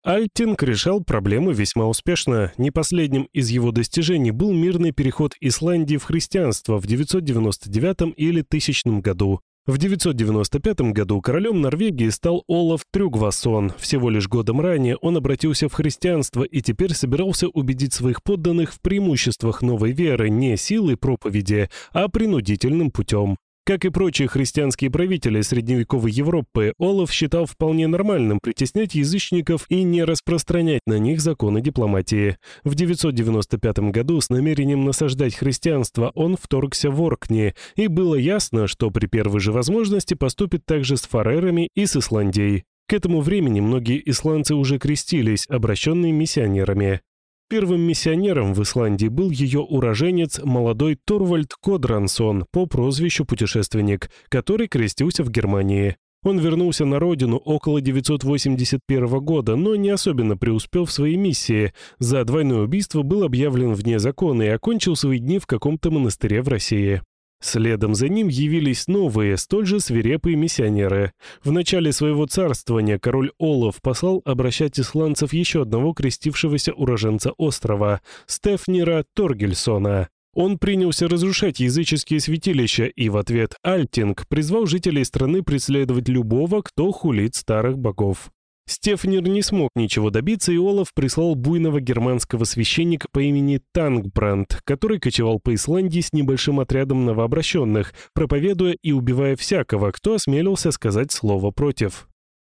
Альтинг решал проблему весьма успешно. Не последним из его достижений был мирный переход Исландии в христианство в 999 или 1000 году. В 995 году королем Норвегии стал Олаф Трюгвасон. Всего лишь годом ранее он обратился в христианство и теперь собирался убедить своих подданных в преимуществах новой веры не силой проповеди, а принудительным путем. Как и прочие христианские правители средневековой Европы, Олаф считал вполне нормальным притеснять язычников и не распространять на них законы дипломатии. В 995 году с намерением насаждать христианство он вторгся в Оркни, и было ясно, что при первой же возможности поступит также с фарерами и с Исландией. К этому времени многие исландцы уже крестились, обращенные миссионерами. Первым миссионером в Исландии был ее уроженец молодой Торвальд Кодрансон по прозвищу «Путешественник», который крестился в Германии. Он вернулся на родину около 981 года, но не особенно преуспел в своей миссии. За двойное убийство был объявлен вне закона и окончил свои дни в каком-то монастыре в России. Следом за ним явились новые, столь же свирепые миссионеры. В начале своего царствования король Олаф послал обращать исландцев еще одного крестившегося уроженца острова, Стефнера Торгельсона. Он принялся разрушать языческие святилища и в ответ Альтинг призвал жителей страны преследовать любого, кто хулит старых богов. Стефнер не смог ничего добиться, и Олаф прислал буйного германского священника по имени Тангбранд, который кочевал по Исландии с небольшим отрядом новообращенных, проповедуя и убивая всякого, кто осмелился сказать слово против.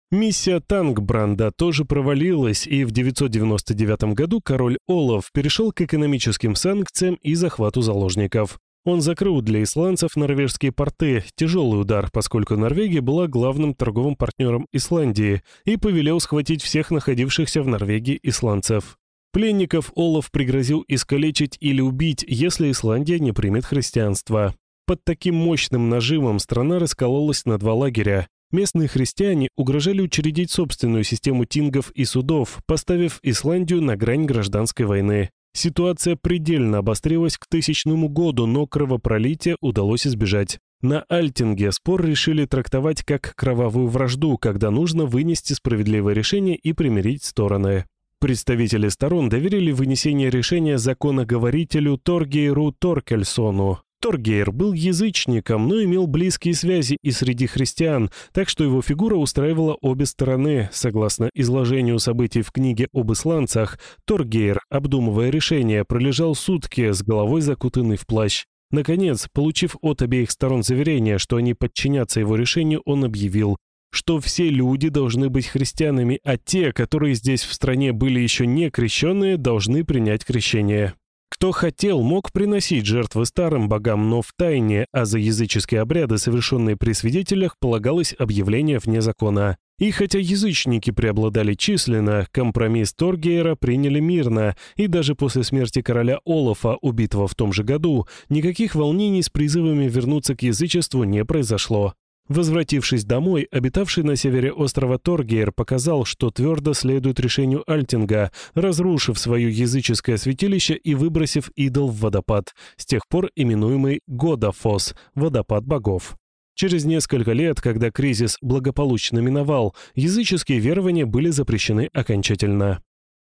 Миссия Тангбранда тоже провалилась, и в 999 году король Олаф перешел к экономическим санкциям и захвату заложников. Он закрыл для исландцев норвежские порты, тяжелый удар, поскольку Норвегия была главным торговым партнером Исландии, и повелел схватить всех находившихся в Норвегии исландцев. Пленников Олаф пригрозил искалечить или убить, если Исландия не примет христианство. Под таким мощным нажимом страна раскололась на два лагеря. Местные христиане угрожали учредить собственную систему тингов и судов, поставив Исландию на грань гражданской войны. Ситуация предельно обострилась к тысячному году, но кровопролития удалось избежать. На Альтинге спор решили трактовать как кровавую вражду, когда нужно вынести справедливое решение и примирить стороны. Представители сторон доверили вынесение решения законоговорителю Торгейру Торкельсону. Торгейр был язычником, но имел близкие связи и среди христиан, так что его фигура устраивала обе стороны. Согласно изложению событий в книге об исландцах, Торгейр, обдумывая решение, пролежал сутки с головой закутанный в плащ. Наконец, получив от обеих сторон заверение, что они подчинятся его решению, он объявил, что все люди должны быть христианами, а те, которые здесь в стране были еще не крещенные, должны принять крещение. Кто хотел, мог приносить жертвы старым богам, но в тайне, а за языческие обряды, совершенные при свидетелях, полагалось объявление вне закона. И хотя язычники преобладали численно, компромисс Торгейра приняли мирно, и даже после смерти короля Олафа, убитого в том же году, никаких волнений с призывами вернуться к язычеству не произошло. Возвратившись домой, обитавший на севере острова Торгейр показал, что твердо следует решению Альтинга, разрушив свое языческое святилище и выбросив идол в водопад, с тех пор именуемый Годафос – водопад богов. Через несколько лет, когда кризис благополучно миновал, языческие верования были запрещены окончательно.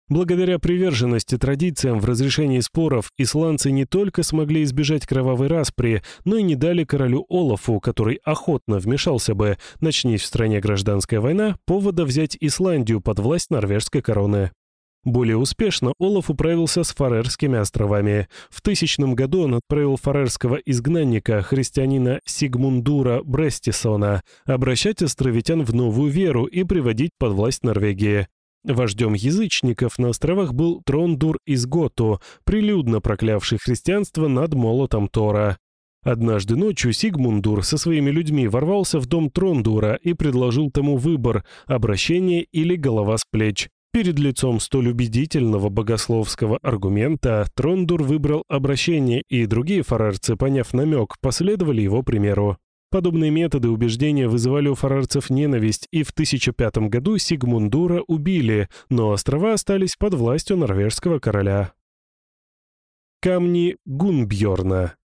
Благодаря приверженности традициям в разрешении споров, исландцы не только смогли избежать кровавой распри, но и не дали королю Олафу, который охотно вмешался бы, начнись в стране гражданская война, повода взять Исландию под власть норвежской короны. Более успешно Олаф управился с Фарерскими островами. В тысячном году он отправил фарерского изгнанника, христианина Сигмундура Брестисона, обращать островитян в новую веру и приводить под власть Норвегии. Вождем язычников на островах был Трондур из Готу, прилюдно проклявший христианство над молотом Тора. Однажды ночью Сигмундур со своими людьми ворвался в дом Трондура и предложил тому выбор – обращение или голова с плеч. Перед лицом столь убедительного богословского аргумента Трондур выбрал обращение, и другие фарарцы, поняв намек, последовали его примеру. Подобные методы убеждения вызывали у фарарцев ненависть, и в 1005 году Сигмундура убили, но острова остались под властью норвежского короля. Камни Гунбьорна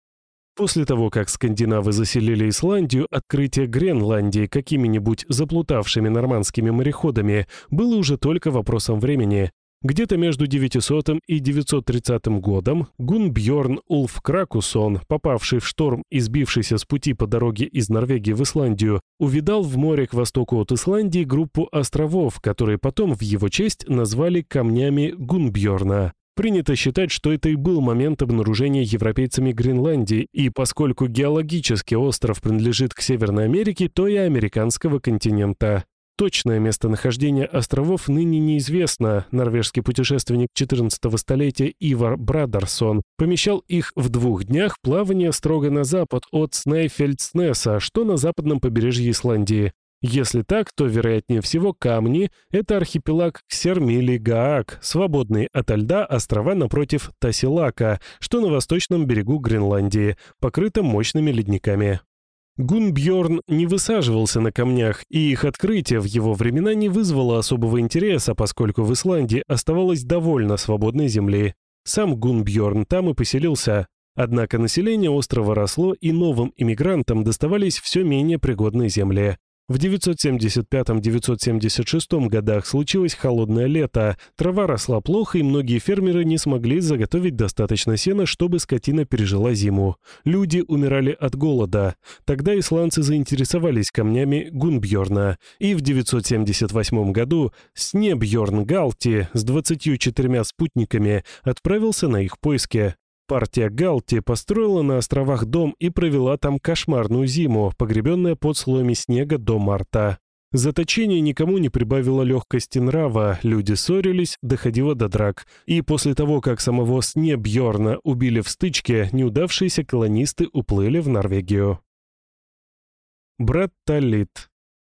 После того, как скандинавы заселили Исландию, открытие Гренландии какими-нибудь заплутавшими нормандскими мореходами было уже только вопросом времени. Где-то между 900 и 930 годом Гунбьорн Улф Кракусон, попавший в шторм и сбившийся с пути по дороге из Норвегии в Исландию, увидал в море к востоку от Исландии группу островов, которые потом в его честь назвали камнями Гунбьорна. Принято считать, что это и был момент обнаружения европейцами Гренландии, и поскольку геологически остров принадлежит к Северной Америке, то и американского континента. Точное местонахождение островов ныне неизвестно. Норвежский путешественник 14 столетия Ивар Брадерсон помещал их в двух днях плавания строго на запад от Снейфельдснеса, что на западном побережье Исландии. Если так, то, вероятнее всего, камни — это архипелаг Ксермили-Гаак, свободные ото льда острова напротив Тасилака, что на восточном берегу Гренландии, покрытым мощными ледниками. Гунбьорн не высаживался на камнях, и их открытие в его времена не вызвало особого интереса, поскольку в Исландии оставалось довольно свободной земли. Сам Гунбьорн там и поселился. Однако население острова росло, и новым иммигрантам доставались все менее пригодные земли. В 975-976 годах случилось холодное лето, трава росла плохо, и многие фермеры не смогли заготовить достаточно сена, чтобы скотина пережила зиму. Люди умирали от голода. Тогда исландцы заинтересовались камнями Гунбьорна, и в 978 году Снебьорн Галти с 24 спутниками отправился на их поиски. Партия Галти построила на островах дом и провела там кошмарную зиму, погребенная под слоями снега до марта. Заточение никому не прибавило легкости нрава, люди ссорились, доходило до драк. И после того, как самого Снебьорна убили в стычке, неудавшиеся колонисты уплыли в Норвегию. Брат Талит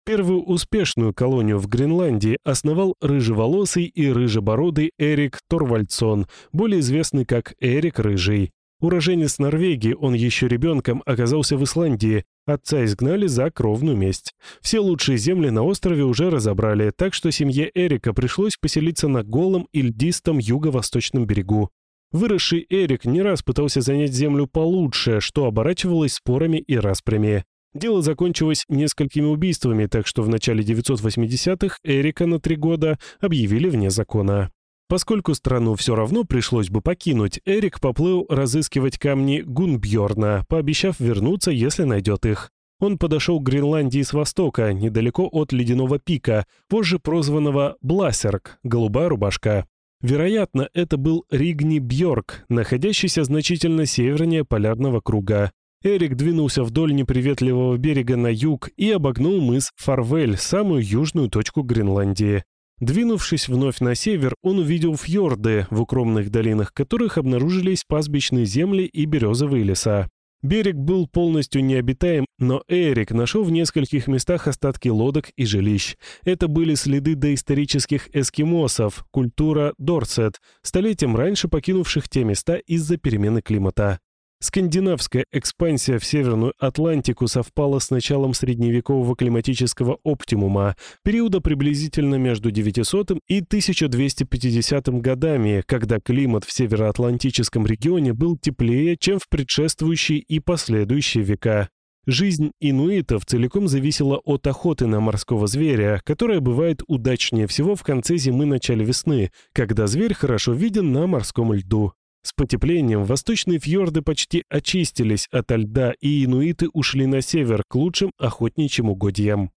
Первую успешную колонию в Гренландии основал рыжеволосый и рыжебородый Эрик Торвальдсон, более известный как Эрик Рыжий. Уроженец Норвегии, он еще ребенком оказался в Исландии. Отца изгнали за кровную месть. Все лучшие земли на острове уже разобрали, так что семье Эрика пришлось поселиться на голом и льдистом юго-восточном берегу. Выросший Эрик не раз пытался занять землю получше, что оборачивалось спорами и распрями. Дело закончилось несколькими убийствами, так что в начале 980-х Эрика на три года объявили вне закона. Поскольку страну все равно пришлось бы покинуть, Эрик поплыл разыскивать камни Гунбьорна, пообещав вернуться, если найдет их. Он подошел к Гренландии с востока, недалеко от Ледяного пика, позже прозванного Бласерк, голубая рубашка. Вероятно, это был Ригни Бьорк, находящийся значительно севернее полярного круга. Эрик двинулся вдоль неприветливого берега на юг и обогнул мыс Фарвель, самую южную точку Гренландии. Двинувшись вновь на север, он увидел фьорды, в укромных долинах которых обнаружились пастбищные земли и березовые леса. Берег был полностью необитаем, но Эрик нашел в нескольких местах остатки лодок и жилищ. Это были следы доисторических эскимосов, культура Дорсет, столетием раньше покинувших те места из-за перемены климата. Скандинавская экспансия в Северную Атлантику совпала с началом средневекового климатического оптимума, периода приблизительно между 900 и 1250 годами, когда климат в североатлантическом регионе был теплее, чем в предшествующие и последующие века. Жизнь инуитов целиком зависела от охоты на морского зверя, которая бывает удачнее всего в конце зимы-начале весны, когда зверь хорошо виден на морском льду. С потеплением восточные фьорды почти очистились от льда, и инуиты ушли на север к лучшим охотничьим угодьям.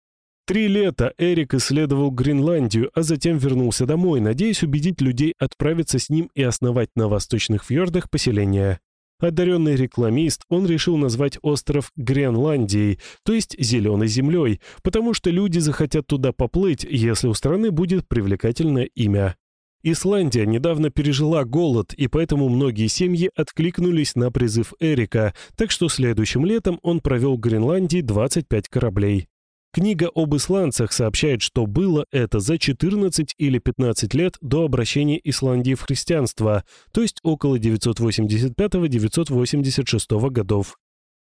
Три лета Эрик исследовал Гренландию, а затем вернулся домой, надеясь убедить людей отправиться с ним и основать на восточных фьордах поселение. Одаренный рекламист, он решил назвать остров Гренландией, то есть «зеленой землей», потому что люди захотят туда поплыть, если у страны будет привлекательное имя. Исландия недавно пережила голод, и поэтому многие семьи откликнулись на призыв Эрика, так что следующим летом он провел в Гренландии 25 кораблей. Книга об исландцах сообщает, что было это за 14 или 15 лет до обращения Исландии в христианство, то есть около 985-986 годов.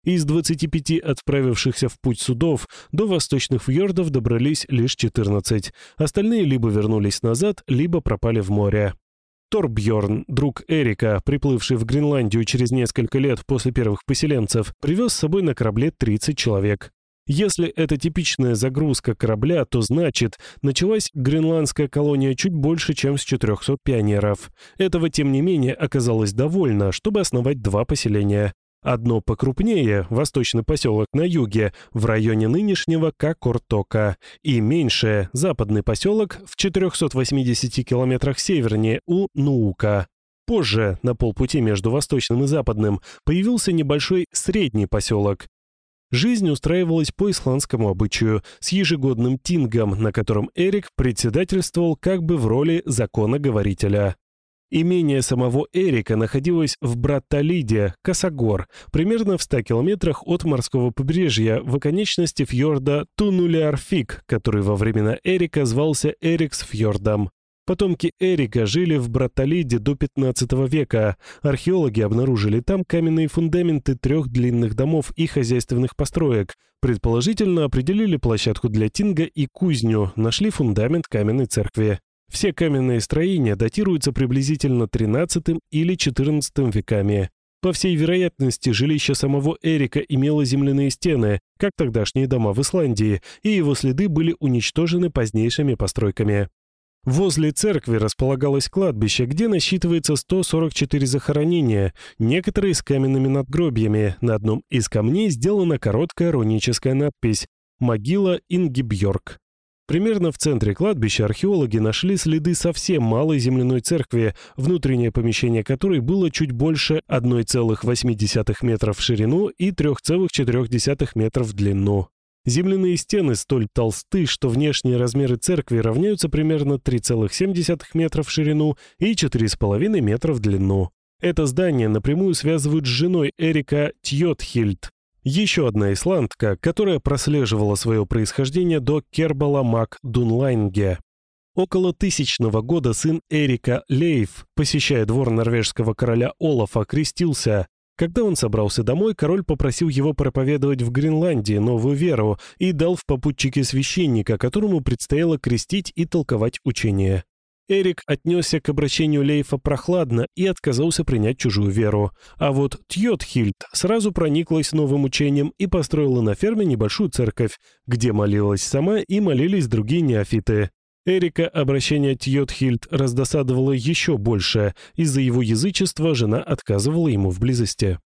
Из 25 отправившихся в путь судов до восточных фьордов добрались лишь 14. Остальные либо вернулись назад, либо пропали в море. Торбьорн, друг Эрика, приплывший в Гренландию через несколько лет после первых поселенцев, привез с собой на корабле 30 человек. Если это типичная загрузка корабля, то значит, началась гренландская колония чуть больше, чем с 400 пионеров. Этого, тем не менее, оказалось довольно, чтобы основать два поселения. Одно покрупнее, восточный поселок на юге, в районе нынешнего Кокортока, и меньшее, западный поселок в 480 километрах севернее у Нуука. Позже, на полпути между восточным и западным, появился небольшой средний поселок. Жизнь устраивалась по исландскому обычаю, с ежегодным тингом, на котором Эрик председательствовал как бы в роли закона-говорителя. Имение самого Эрика находилось в Братталиде, Косогор, примерно в 100 километрах от морского побережья, в оконечности фьорда Тунулиарфик, который во времена Эрика звался Эриксфьордом. Потомки Эрика жили в Братталиде до 15 века. Археологи обнаружили там каменные фундаменты трех длинных домов и хозяйственных построек. Предположительно, определили площадку для тинга и кузню, нашли фундамент каменной церкви. Все каменные строения датируются приблизительно XIII или XIV веками. По всей вероятности, жилище самого Эрика имело земляные стены, как тогдашние дома в Исландии, и его следы были уничтожены позднейшими постройками. Возле церкви располагалось кладбище, где насчитывается 144 захоронения, некоторые с каменными надгробьями. На одном из камней сделана короткая руническая надпись «Могила Ингибьорг». Примерно в центре кладбища археологи нашли следы совсем малой земляной церкви, внутреннее помещение которой было чуть больше 1,8 метров в ширину и 3,4 метров в длину. Земляные стены столь толсты, что внешние размеры церкви равняются примерно 3,7 метров в ширину и 4,5 метра в длину. Это здание напрямую связывают с женой Эрика Тьотхильд, еще одна исландка, которая прослеживала свое происхождение до Кербала Мак Дунлайнге. Около тысячного года сын Эрика Лейф, посещая двор норвежского короля Олафа, крестился. Когда он собрался домой, король попросил его проповедовать в Гренландии новую веру и дал в попутчике священника, которому предстояло крестить и толковать учение. Эрик отнесся к обращению Лейфа прохладно и отказался принять чужую веру. А вот Тьотхильд сразу прониклась новым учением и построила на ферме небольшую церковь, где молилась сама и молились другие неофиты. Эрика обращение Тьотхильд раздосадовало еще больше. Из-за его язычества жена отказывала ему в близости.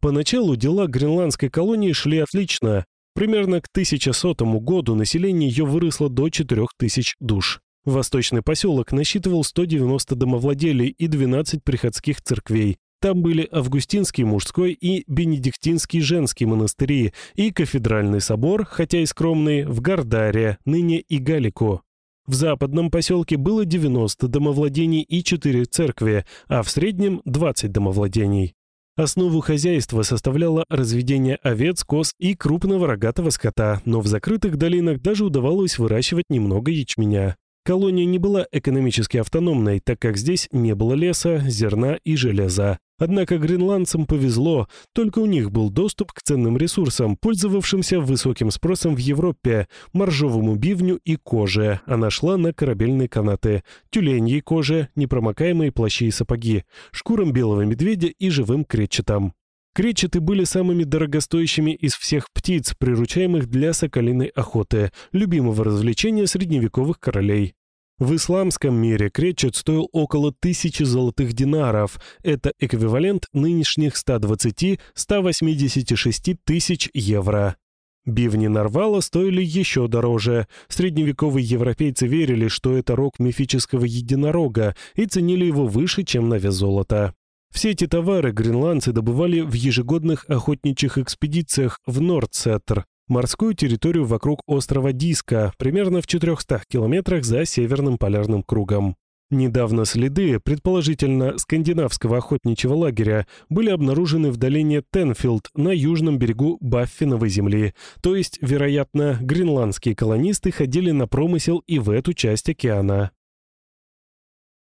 Поначалу дела гренландской колонии шли отлично. Примерно к 1100 году население ее выросло до 4000 душ. Восточный поселок насчитывал 190 домовладелей и 12 приходских церквей. Там были Августинский мужской и Бенедиктинский женский монастыри и кафедральный собор, хотя и скромный, в Гардаре, ныне Игалико. В западном поселке было 90 домовладений и 4 церкви, а в среднем 20 домовладений. Основу хозяйства составляло разведение овец, коз и крупного рогатого скота, но в закрытых долинах даже удавалось выращивать немного ячменя. Колония не была экономически автономной, так как здесь не было леса, зерна и железа. Однако гренландцам повезло, только у них был доступ к ценным ресурсам, пользовавшимся высоким спросом в Европе, моржовому бивню и коже. Она шла на корабельные канаты, тюленьей коже, непромокаемые плащи и сапоги, шкурам белого медведя и живым кречетам. Кречеты были самыми дорогостоящими из всех птиц, приручаемых для соколиной охоты, любимого развлечения средневековых королей. В исламском мире кречет стоил около тысячи золотых динаров. Это эквивалент нынешних 120-186 тысяч евро. Бивни нарвала стоили еще дороже. Средневековые европейцы верили, что это рог мифического единорога и ценили его выше, чем на вес золота. Все эти товары гренландцы добывали в ежегодных охотничьих экспедициях в Нордсеттер, морскую территорию вокруг острова Диска, примерно в 400 километрах за Северным полярным кругом. Недавно следы, предположительно, скандинавского охотничьего лагеря, были обнаружены в долине Тенфилд на южном берегу Баффиновой земли. То есть, вероятно, гренландские колонисты ходили на промысел и в эту часть океана.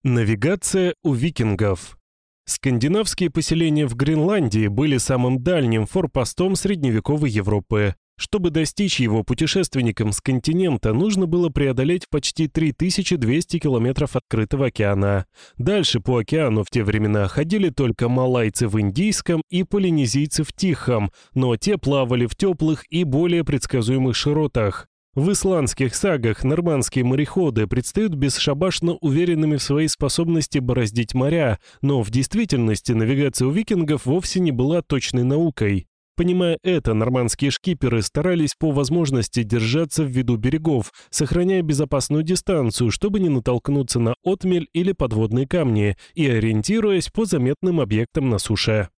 Навигация у викингов Скандинавские поселения в Гренландии были самым дальним форпостом средневековой Европы. Чтобы достичь его путешественникам с континента, нужно было преодолеть почти 3200 километров открытого океана. Дальше по океану в те времена ходили только малайцы в Индийском и полинезийцы в Тихом, но те плавали в теплых и более предсказуемых широтах. В исландских сагах нормандские мореходы предстают бесшабашно уверенными в своей способности бороздить моря, но в действительности навигация у викингов вовсе не была точной наукой. Понимая это, нормандские шкиперы старались по возможности держаться в виду берегов, сохраняя безопасную дистанцию, чтобы не натолкнуться на отмель или подводные камни, и ориентируясь по заметным объектам на суше.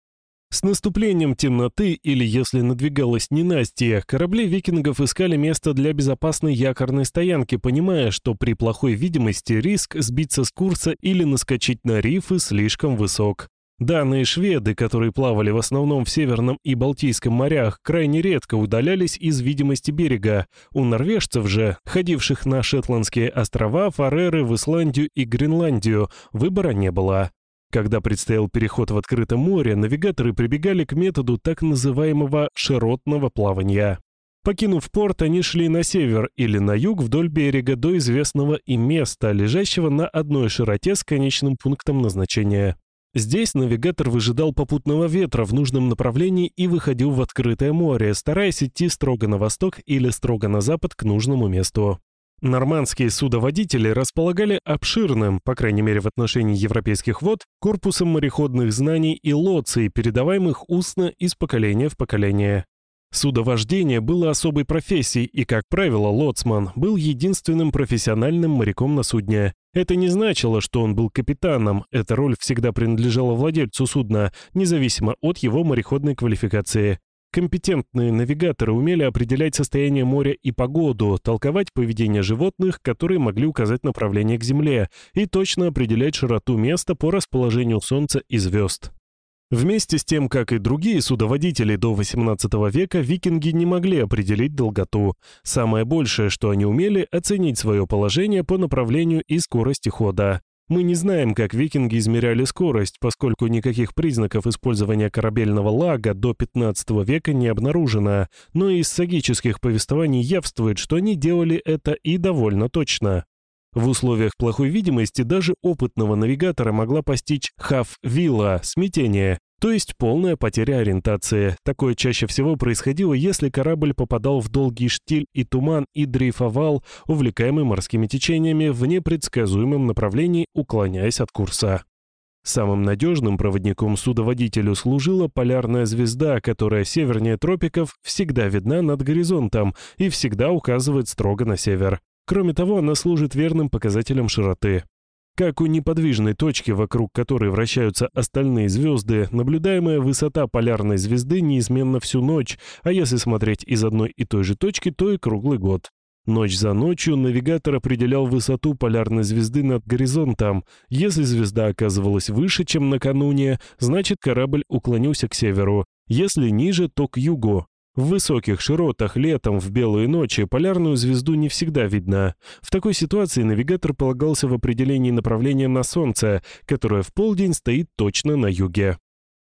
С наступлением темноты, или если надвигалось ненастье, корабли викингов искали место для безопасной якорной стоянки, понимая, что при плохой видимости риск сбиться с курса или наскочить на рифы слишком высок. Данные шведы, которые плавали в основном в Северном и Балтийском морях, крайне редко удалялись из видимости берега. У норвежцев же, ходивших на Шетландские острова, Фареры, в Исландию и Гренландию, выбора не было. Когда предстоял переход в открытое море, навигаторы прибегали к методу так называемого «широтного плавания». Покинув порт, они шли на север или на юг вдоль берега до известного им места, лежащего на одной широте с конечным пунктом назначения. Здесь навигатор выжидал попутного ветра в нужном направлении и выходил в открытое море, стараясь идти строго на восток или строго на запад к нужному месту. Нормандские судоводители располагали обширным, по крайней мере в отношении европейских вод, корпусом мореходных знаний и лоций, передаваемых устно из поколения в поколение. Судовождение было особой профессией, и, как правило, лоцман был единственным профессиональным моряком на судне. Это не значило, что он был капитаном, эта роль всегда принадлежала владельцу судна, независимо от его мореходной квалификации. Компетентные навигаторы умели определять состояние моря и погоду, толковать поведение животных, которые могли указать направление к Земле, и точно определять широту места по расположению Солнца и звезд. Вместе с тем, как и другие судоводители до XVIII века, викинги не могли определить долготу. Самое большее, что они умели, оценить свое положение по направлению и скорости хода. Мы не знаем, как викинги измеряли скорость, поскольку никаких признаков использования корабельного лага до 15 века не обнаружено, но из сагических повествований явствует, что они делали это и довольно точно. В условиях плохой видимости даже опытного навигатора могла постичь хав-вилла, смятение, то есть полная потеря ориентации. Такое чаще всего происходило, если корабль попадал в долгий штиль и туман и дрейфовал, увлекаемый морскими течениями в непредсказуемом направлении, уклоняясь от курса. Самым надежным проводником судоводителю служила полярная звезда, которая севернее тропиков всегда видна над горизонтом и всегда указывает строго на север. Кроме того, она служит верным показателем широты. Как у неподвижной точки, вокруг которой вращаются остальные звезды, наблюдаемая высота полярной звезды неизменна всю ночь, а если смотреть из одной и той же точки, то и круглый год. Ночь за ночью навигатор определял высоту полярной звезды над горизонтом. Если звезда оказывалась выше, чем накануне, значит корабль уклонился к северу. Если ниже, то к югу. В высоких широтах летом в белые ночи полярную звезду не всегда видно. В такой ситуации навигатор полагался в определении направления на Солнце, которое в полдень стоит точно на юге.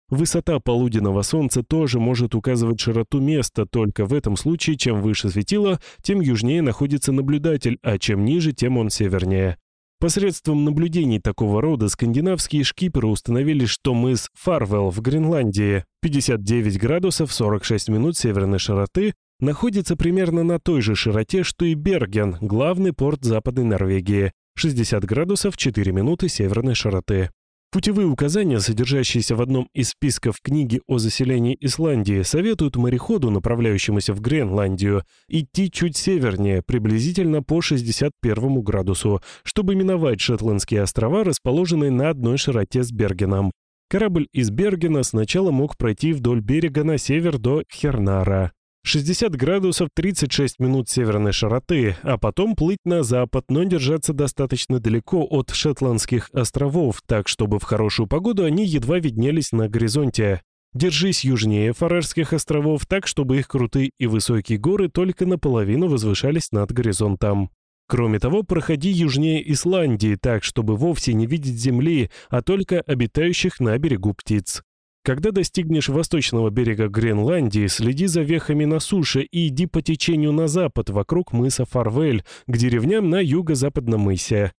Высота полуденного Солнца тоже может указывать широту места, только в этом случае чем выше светило, тем южнее находится наблюдатель, а чем ниже, тем он севернее. Посредством наблюдений такого рода скандинавские шкиперы установили, что мыс Фарвелл в Гренландии, 59 градусов 46 минут северной широты, находится примерно на той же широте, что и Берген, главный порт Западной Норвегии, 60 градусов 4 минуты северной широты. Путевые указания, содержащиеся в одном из списков книги о заселении Исландии, советуют мореходу, направляющемуся в Гренландию, идти чуть севернее, приблизительно по 61 градусу, чтобы миновать Шетландские острова, расположенные на одной широте с Бергеном. Корабль из Бергена сначала мог пройти вдоль берега на север до Хернара. 60 градусов 36 минут северной широты, а потом плыть на запад, но держаться достаточно далеко от Шетландских островов, так чтобы в хорошую погоду они едва виднелись на горизонте. Держись южнее Фарерских островов так, чтобы их крутые и высокие горы только наполовину возвышались над горизонтом. Кроме того, проходи южнее Исландии так, чтобы вовсе не видеть земли, а только обитающих на берегу птиц. Когда достигнешь восточного берега Гренландии, следи за вехами на суше и иди по течению на запад, вокруг мыса Фарвель, к деревням на юго-западном мысе.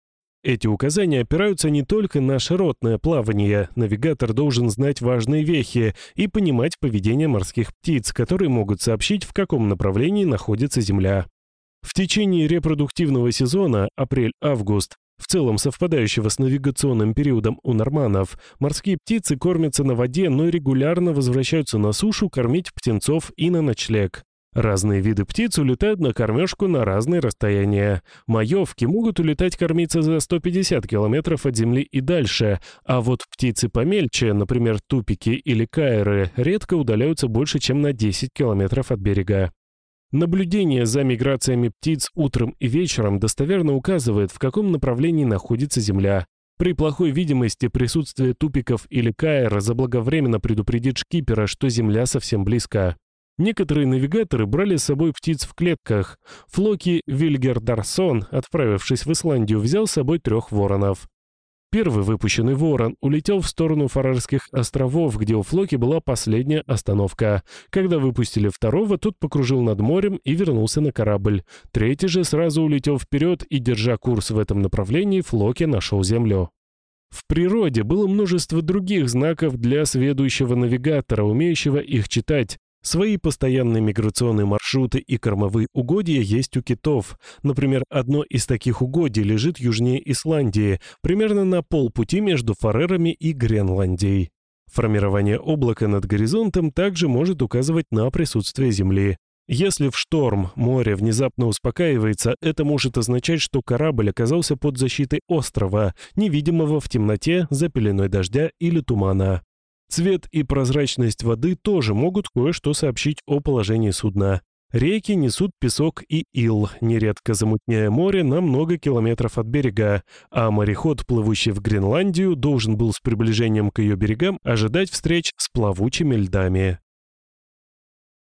Эти указания опираются не только на широтное плавание. Навигатор должен знать важные вехи и понимать поведение морских птиц, которые могут сообщить, в каком направлении находится Земля. В течение репродуктивного сезона, апрель-август, в целом совпадающего с навигационным периодом у норманов, морские птицы кормятся на воде, но регулярно возвращаются на сушу кормить птенцов и на ночлег. Разные виды птиц улетают на кормежку на разные расстояния. Маевки могут улетать кормиться за 150 километров от земли и дальше, а вот птицы помельче, например, тупики или кайры, редко удаляются больше, чем на 10 километров от берега. Наблюдение за миграциями птиц утром и вечером достоверно указывает, в каком направлении находится Земля. При плохой видимости присутствие тупиков или каэра заблаговременно предупредит шкипера, что Земля совсем близко. Некоторые навигаторы брали с собой птиц в клетках. Флоки Вильгердарсон, отправившись в Исландию, взял с собой трех воронов. Первый выпущенный ворон улетел в сторону Фарерских островов, где у Флоки была последняя остановка. Когда выпустили второго, тот покружил над морем и вернулся на корабль. Третий же сразу улетел вперед, и, держа курс в этом направлении, Флоки нашел землю. В природе было множество других знаков для сведущего навигатора, умеющего их читать. Свои постоянные миграционные маршруты и кормовые угодья есть у китов. Например, одно из таких угодий лежит южнее Исландии, примерно на полпути между Фарерами и Гренландией. Формирование облака над горизонтом также может указывать на присутствие Земли. Если в шторм море внезапно успокаивается, это может означать, что корабль оказался под защитой острова, невидимого в темноте за пеленой дождя или тумана. Цвет и прозрачность воды тоже могут кое-что сообщить о положении судна. Реки несут песок и ил, нередко замутняя море на много километров от берега, а мореход, плывущий в Гренландию, должен был с приближением к ее берегам ожидать встреч с плавучими льдами.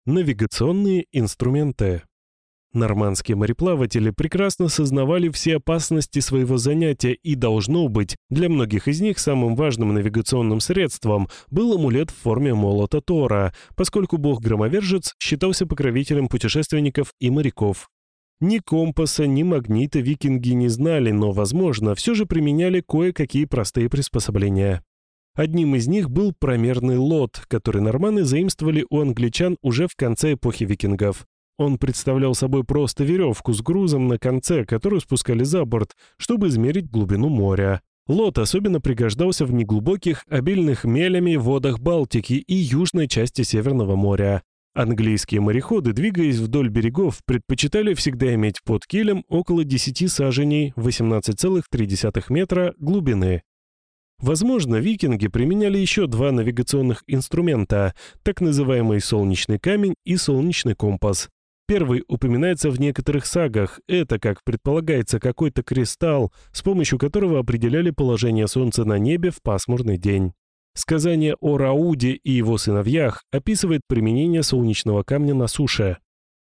Навигационные инструменты. Нормандские мореплаватели прекрасно сознавали все опасности своего занятия и, должно быть, для многих из них самым важным навигационным средством был амулет в форме молота Тора, поскольку бог-громовержец считался покровителем путешественников и моряков. Ни компаса, ни магнита викинги не знали, но, возможно, все же применяли кое-какие простые приспособления. Одним из них был промерный лот, который норманы заимствовали у англичан уже в конце эпохи викингов. Он представлял собой просто веревку с грузом на конце, которую спускали за борт, чтобы измерить глубину моря. Лот особенно пригождался в неглубоких, обильных мелями водах Балтики и южной части Северного моря. Английские мореходы, двигаясь вдоль берегов, предпочитали всегда иметь под килем около 10 саженей 18,3 метра глубины. Возможно, викинги применяли еще два навигационных инструмента, так называемый солнечный камень и солнечный компас. Первый упоминается в некоторых сагах. Это, как предполагается, какой-то кристалл, с помощью которого определяли положение Солнца на небе в пасмурный день. Сказание о Рауде и его сыновьях описывает применение солнечного камня на суше.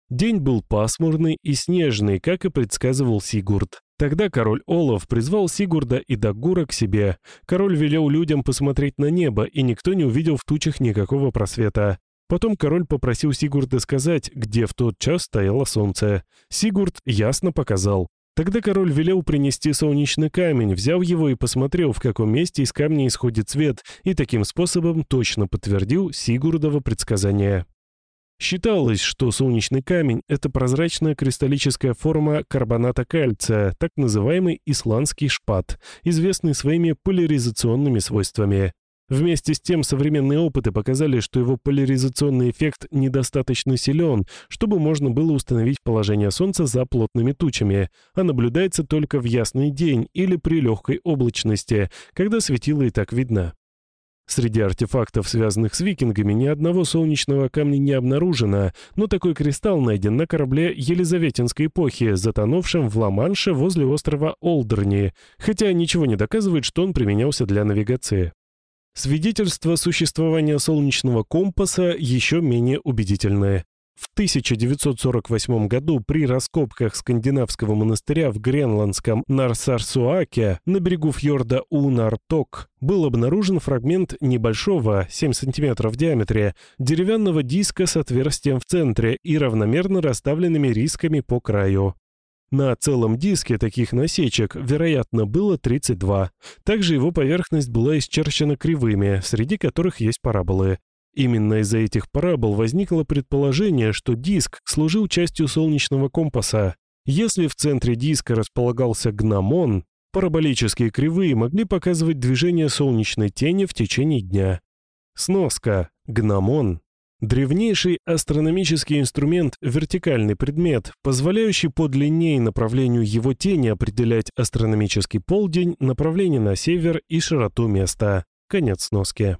День был пасмурный и снежный, как и предсказывал Сигурд. Тогда король Олаф призвал Сигурда и Дагура к себе. Король велел людям посмотреть на небо, и никто не увидел в тучах никакого просвета. Потом король попросил Сигурда сказать, где в тот час стояло солнце. Сигурд ясно показал. Тогда король велел принести солнечный камень, взял его и посмотрел, в каком месте из камня исходит свет, и таким способом точно подтвердил Сигурдово предсказание. Считалось, что солнечный камень – это прозрачная кристаллическая форма карбоната кальция, так называемый исландский шпат, известный своими поляризационными свойствами. Вместе с тем современные опыты показали, что его поляризационный эффект недостаточно силен, чтобы можно было установить положение Солнца за плотными тучами, а наблюдается только в ясный день или при легкой облачности, когда светило и так видно. Среди артефактов, связанных с викингами, ни одного солнечного камня не обнаружено, но такой кристалл найден на корабле Елизаветинской эпохи, затонувшем в Ла-Манше возле острова Олдерни, хотя ничего не доказывает, что он применялся для навигации. Свидетельства существования солнечного компаса еще менее убедительные. В 1948 году при раскопках скандинавского монастыря в гренландском Нарсарсуаке на берегу фьорда Унарток был обнаружен фрагмент небольшого, 7 см в диаметре, деревянного диска с отверстием в центре и равномерно расставленными рисками по краю. На целом диске таких насечек, вероятно, было 32. Также его поверхность была исчерчена кривыми, среди которых есть параболы. Именно из-за этих парабол возникло предположение, что диск служил частью солнечного компаса. Если в центре диска располагался гномон, параболические кривые могли показывать движение солнечной тени в течение дня. Сноска. Гномон. Древнейший астрономический инструмент – вертикальный предмет, позволяющий по длине и направлению его тени определять астрономический полдень, направление на север и широту места. Конец сноски.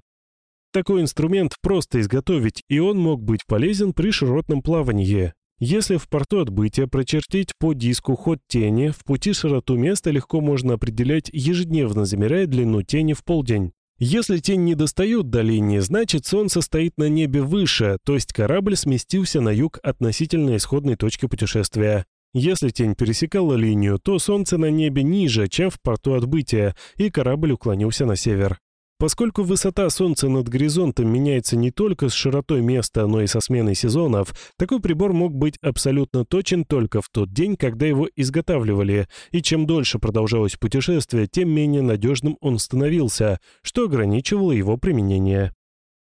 Такой инструмент просто изготовить, и он мог быть полезен при широтном плавании. Если в порту отбытия прочертить по диску ход тени, в пути широту места легко можно определять, ежедневно замеряя длину тени в полдень. Если тень не достает до линии, значит солнце стоит на небе выше, то есть корабль сместился на юг относительно исходной точки путешествия. Если тень пересекала линию, то солнце на небе ниже, чем в порту отбытия, и корабль уклонился на север. Поскольку высота Солнца над горизонтом меняется не только с широтой места, но и со сменой сезонов, такой прибор мог быть абсолютно точен только в тот день, когда его изготавливали, и чем дольше продолжалось путешествие, тем менее надежным он становился, что ограничивало его применение.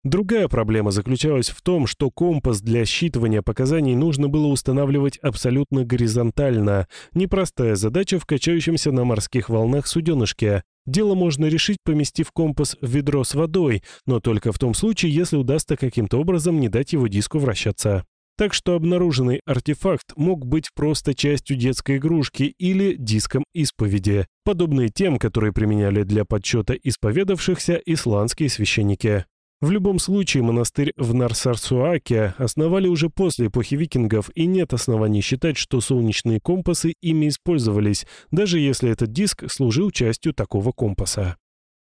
Другая проблема заключалась в том, что компас для считывания показаний нужно было устанавливать абсолютно горизонтально. Непростая задача в качающемся на морских волнах суденышке. Дело можно решить, поместив компас в ведро с водой, но только в том случае, если удастся каким-то образом не дать его диску вращаться. Так что обнаруженный артефакт мог быть просто частью детской игрушки или диском исповеди, подобные тем, которые применяли для подсчета исповедавшихся исландские священники. В любом случае, монастырь в Нарсарсуаке основали уже после эпохи викингов, и нет оснований считать, что солнечные компасы ими использовались, даже если этот диск служил частью такого компаса.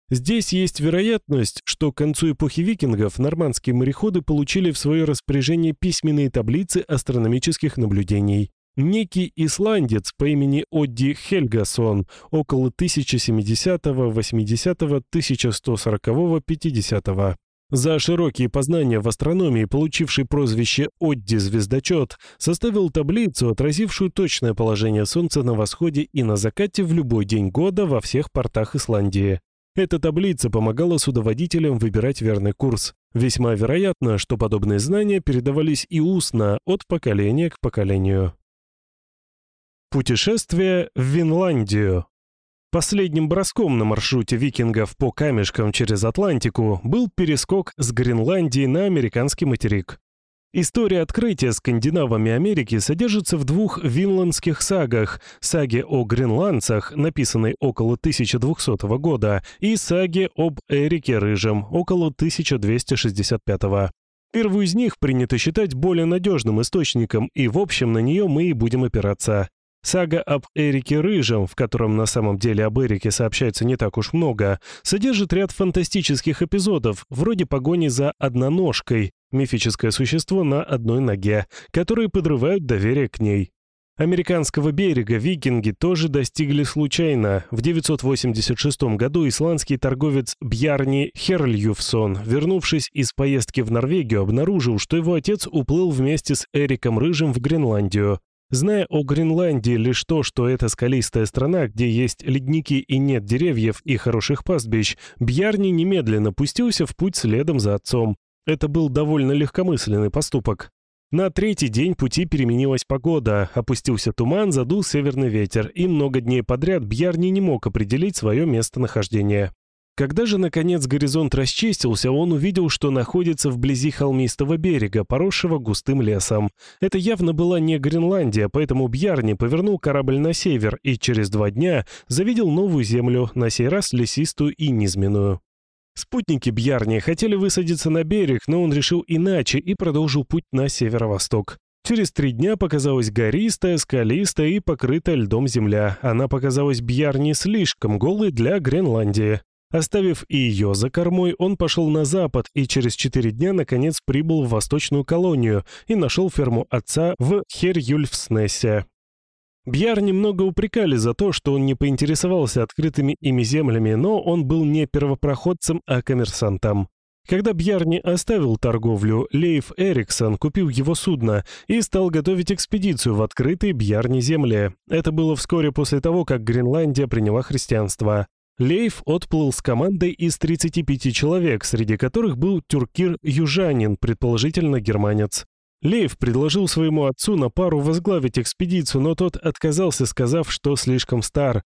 Здесь есть вероятность, что к концу эпохи викингов нормандские мореходы получили в свое распоряжение письменные таблицы астрономических наблюдений. Некий исландец по имени Одди Хельгасон около 1070, 80, 1140, 50 за широкие познания в астрономии, получивший прозвище «Одди-звездочет», составил таблицу, отразившую точное положение Солнца на восходе и на закате в любой день года во всех портах Исландии. Эта таблица помогала судоводителям выбирать верный курс. Весьма вероятно, что подобные знания передавались и устно от поколения к поколению. Путешествие в Винландию Последним броском на маршруте викингов по камешкам через Атлантику был перескок с Гренландии на американский материк. История открытия скандинавами Америки содержится в двух винландских сагах – саге о гренландцах, написанной около 1200 года, и саге об Эрике Рыжем, около 1265 -го. Первую из них принято считать более надежным источником, и в общем на нее мы и будем опираться. Сага об Эрике Рыжем, в котором на самом деле об Эрике сообщается не так уж много, содержит ряд фантастических эпизодов, вроде погони за одноножкой, мифическое существо на одной ноге, которые подрывают доверие к ней. Американского берега викинги тоже достигли случайно. В 986 году исландский торговец Бьярни Херльюфсон, вернувшись из поездки в Норвегию, обнаружил, что его отец уплыл вместе с Эриком Рыжим в Гренландию. Зная о Гренландии лишь то, что это скалистая страна, где есть ледники и нет деревьев и хороших пастбищ, Бьярни немедленно пустился в путь следом за отцом. Это был довольно легкомысленный поступок. На третий день пути переменилась погода, опустился туман, задул северный ветер, и много дней подряд Бьярни не мог определить свое местонахождение. Когда же, наконец, горизонт расчистился, он увидел, что находится вблизи холмистого берега, поросшего густым лесом. Это явно была не Гренландия, поэтому Бьярни повернул корабль на север и через два дня завидел новую землю, на сей раз лесистую и низменную. Спутники Бьярни хотели высадиться на берег, но он решил иначе и продолжил путь на северо-восток. Через три дня показалась гористая, скалистая и покрытая льдом земля. Она показалась Бьярни слишком голой для Гренландии. Оставив ее за кормой, он пошел на запад и через четыре дня, наконец, прибыл в восточную колонию и нашел ферму отца в Херюльфснессе. Бьяр немного упрекали за то, что он не поинтересовался открытыми ими землями, но он был не первопроходцем, а коммерсантом. Когда Бьярни оставил торговлю, Лейф Эриксон купил его судно и стал готовить экспедицию в открытые Бьярни земли. Это было вскоре после того, как Гренландия приняла христианство. Лейф отплыл с командой из 35 человек, среди которых был тюркир-южанин, предположительно германец. Лейф предложил своему отцу на пару возглавить экспедицию, но тот отказался, сказав, что слишком стар.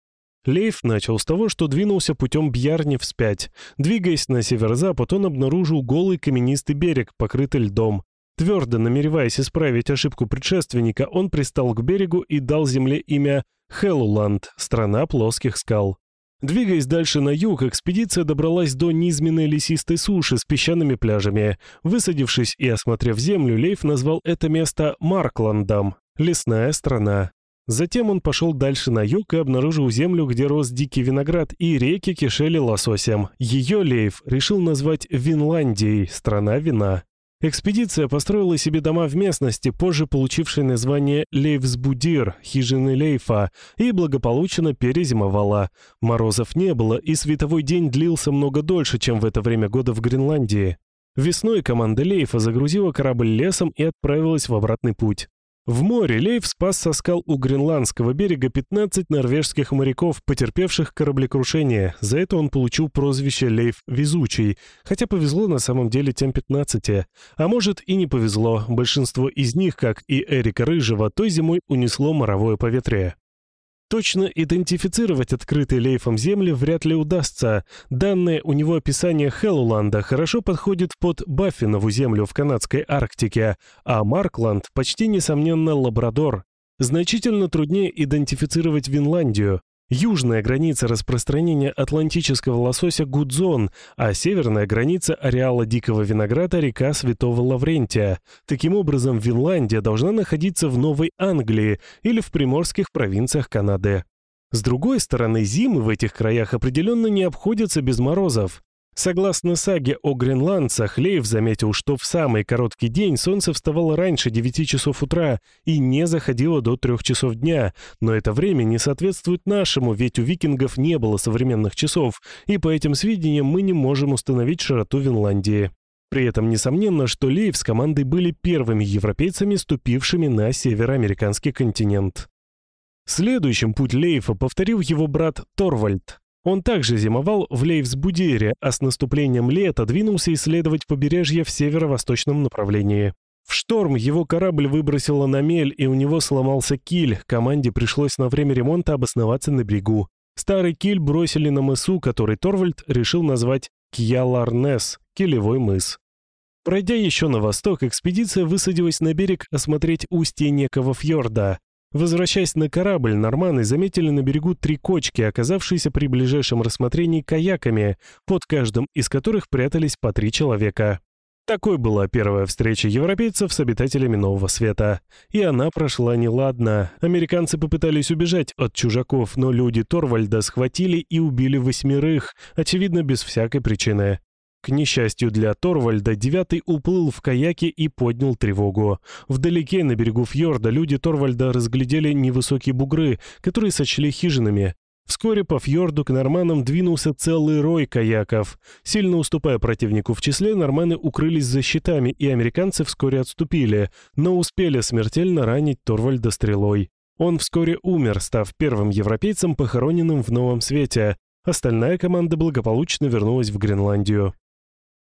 Лейф начал с того, что двинулся путем Бьярни вспять. Двигаясь на северо-запад, он обнаружил голый каменистый берег, покрытый льдом. Твердо намереваясь исправить ошибку предшественника, он пристал к берегу и дал земле имя Хеллуланд, страна плоских скал. Двигаясь дальше на юг, экспедиция добралась до низменной лесистой суши с песчаными пляжами. Высадившись и осмотрев землю, Лейф назвал это место Маркландом – лесная страна. Затем он пошел дальше на юг и обнаружил землю, где рос дикий виноград, и реки кишели лососем. Ее Лейф решил назвать Винландией – страна вина. Экспедиция построила себе дома в местности, позже получившей название Лейвсбудир, хижины Лейфа, и благополучно перезимовала. Морозов не было, и световой день длился много дольше, чем в это время года в Гренландии. Весной команда Лейфа загрузила корабль лесом и отправилась в обратный путь. В море Лейв спас со скал у гренландского берега 15 норвежских моряков, потерпевших кораблекрушение. За это он получил прозвище Лейв Везучий, хотя повезло на самом деле тем 15. А может и не повезло, большинство из них, как и Эрика Рыжего, той зимой унесло моровое поветрие. Точно идентифицировать открытые лейфом земли вряд ли удастся. Данное у него описание Хеллуланда хорошо подходит под Баффинову землю в канадской Арктике, а Маркланд почти несомненно Лабрадор. Значительно труднее идентифицировать Винландию. Южная граница распространения атлантического лосося Гудзон, а северная граница ареала дикого винограда река Святого Лаврентия. Таким образом, Винландия должна находиться в Новой Англии или в приморских провинциях Канады. С другой стороны, зимы в этих краях определенно не обходятся без морозов. Согласно саге о гренландцах, Лейв заметил, что в самый короткий день солнце вставало раньше 9 часов утра и не заходило до 3 часов дня, но это время не соответствует нашему, ведь у викингов не было современных часов, и по этим сведениям мы не можем установить широту Винландии. При этом несомненно, что Лейв с командой были первыми европейцами, ступившими на североамериканский континент. Следующим путь Лейфа повторил его брат Торвальд. Он также зимовал в Лейвсбудире, а с наступлением лета двинулся исследовать побережье в северо-восточном направлении. В шторм его корабль выбросило на мель, и у него сломался киль, команде пришлось на время ремонта обосноваться на берегу. Старый киль бросили на мысу, который Торвальд решил назвать Кьяларнес, килевой мыс. Пройдя еще на восток, экспедиция высадилась на берег осмотреть устье некого фьорда. Возвращаясь на корабль, норманы заметили на берегу три кочки, оказавшиеся при ближайшем рассмотрении каяками, под каждым из которых прятались по три человека. Такой была первая встреча европейцев с обитателями Нового Света. И она прошла неладно. Американцы попытались убежать от чужаков, но люди Торвальда схватили и убили восьмерых, очевидно, без всякой причины. К несчастью для Торвальда, девятый уплыл в каяке и поднял тревогу. Вдалеке, на берегу фьорда, люди Торвальда разглядели невысокие бугры, которые сочли хижинами. Вскоре по фьорду к норманам двинулся целый рой каяков. Сильно уступая противнику в числе, норманы укрылись за щитами, и американцы вскоре отступили, но успели смертельно ранить Торвальда стрелой. Он вскоре умер, став первым европейцем, похороненным в Новом Свете. Остальная команда благополучно вернулась в Гренландию.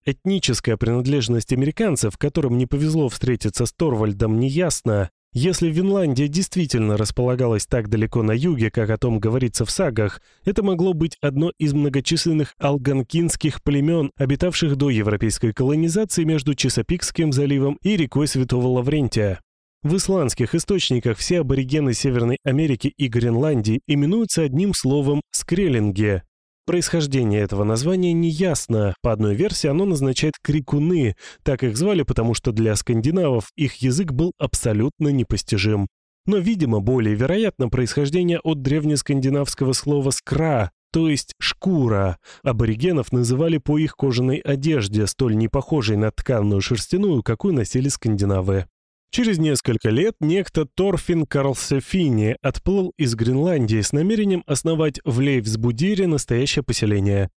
Этническая принадлежность американцев, которым не повезло встретиться с Торвальдом, неясна. Если Винландия действительно располагалась так далеко на юге, как о том говорится в сагах, это могло быть одно из многочисленных алганкинских племен, обитавших до европейской колонизации между Чесопикским заливом и рекой Святого Лаврентия. В исландских источниках все аборигены Северной Америки и Гренландии именуются одним словом «скреллинге», Происхождение этого названия неясно. По одной версии оно назначает крикуны. Так их звали, потому что для скандинавов их язык был абсолютно непостижим. Но, видимо, более вероятно происхождение от древнескандинавского слова «скра», то есть «шкура». Аборигенов называли по их кожаной одежде, столь не похожей на тканную шерстяную, какую носили скандинавы. Через несколько лет некто Торфин Карлсефини отплыл из Гренландии с намерением основать в Лейвсбудире настоящее поселение.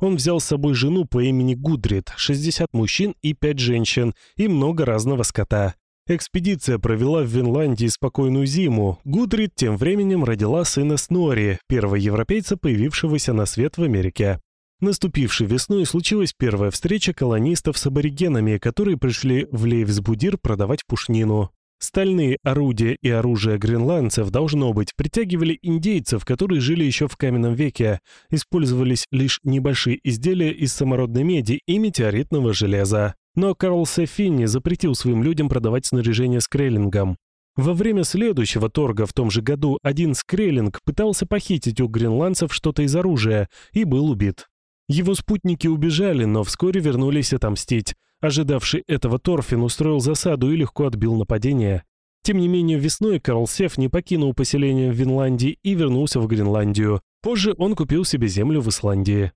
Он взял с собой жену по имени Гудрид, 60 мужчин и 5 женщин, и много разного скота. Экспедиция провела в Винландии спокойную зиму. Гудрид тем временем родила сына Снори, первого европейца, появившегося на свет в Америке. Наступившей весной случилась первая встреча колонистов с аборигенами, которые пришли в Лейвсбудир продавать пушнину. Стальные орудия и оружие гренландцев, должно быть, притягивали индейцев, которые жили еще в каменном веке. Использовались лишь небольшие изделия из самородной меди и метеоритного железа. Но Карл Сефини запретил своим людям продавать снаряжение скреллингам. Во время следующего торга в том же году один скреллинг пытался похитить у гренландцев что-то из оружия и был убит. Его спутники убежали, но вскоре вернулись отомстить. Ожидавший этого Торфин устроил засаду и легко отбил нападение. Тем не менее, весной Карл Сев не покинул поселение в Винландии и вернулся в Гренландию. Позже он купил себе землю в Исландии.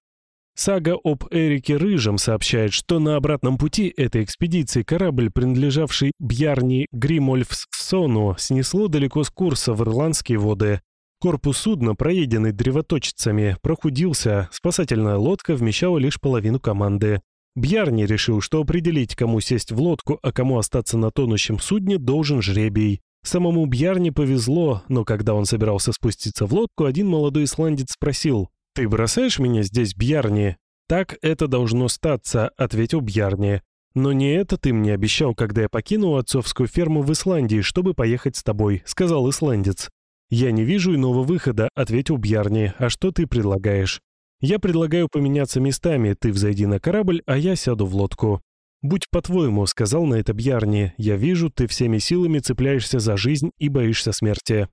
Сага об Эрике Рыжем сообщает, что на обратном пути этой экспедиции корабль, принадлежавший Бьярни Гримольфссону, снесло далеко с курса в ирландские воды. Корпус судна, проеденный древоточицами, прохудился, спасательная лодка вмещала лишь половину команды. Бьярни решил, что определить, кому сесть в лодку, а кому остаться на тонущем судне, должен жребий. Самому Бьярни повезло, но когда он собирался спуститься в лодку, один молодой исландец спросил, «Ты бросаешь меня здесь, Бьярни?» «Так это должно статься», — ответил Бьярни. «Но не это ты мне обещал, когда я покинул отцовскую ферму в Исландии, чтобы поехать с тобой», — сказал исландец. «Я не вижу иного выхода», — ответил Бьярни. «А что ты предлагаешь?» «Я предлагаю поменяться местами. Ты взойди на корабль, а я сяду в лодку». «Будь по-твоему», — сказал на это Бьярни. «Я вижу, ты всеми силами цепляешься за жизнь и боишься смерти».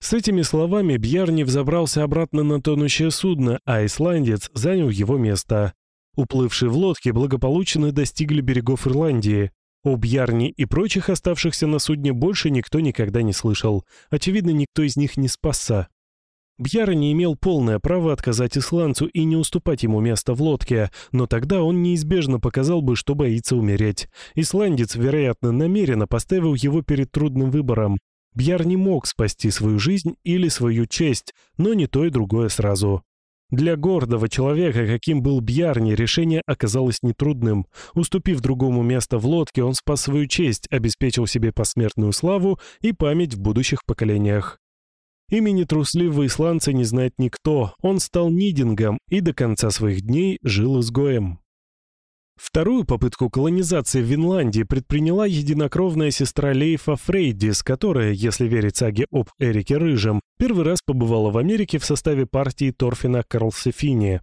С этими словами Бьярни взобрался обратно на тонущее судно, а исландец занял его место. Уплывшие в лодке благополучно достигли берегов Ирландии. О Бьярни и прочих оставшихся на судне больше никто никогда не слышал. Очевидно, никто из них не спасся. Бьяра не имел полное право отказать исландцу и не уступать ему место в лодке, но тогда он неизбежно показал бы, что боится умереть. Исландец, вероятно, намеренно поставил его перед трудным выбором. Бьяр не мог спасти свою жизнь или свою честь, но не то и другое сразу. Для гордого человека, каким был Бьярни, решение оказалось нетрудным. Уступив другому место в лодке, он спас свою честь, обеспечил себе посмертную славу и память в будущих поколениях. Имени трусливого исландца не знает никто, он стал нидингом и до конца своих дней жил изгоем. Вторую попытку колонизации в Винландии предприняла единокровная сестра Лейфа Фрейдис, которая, если верить саге об Эрике Рыжем, первый раз побывала в Америке в составе партии Торфина Карлсефини.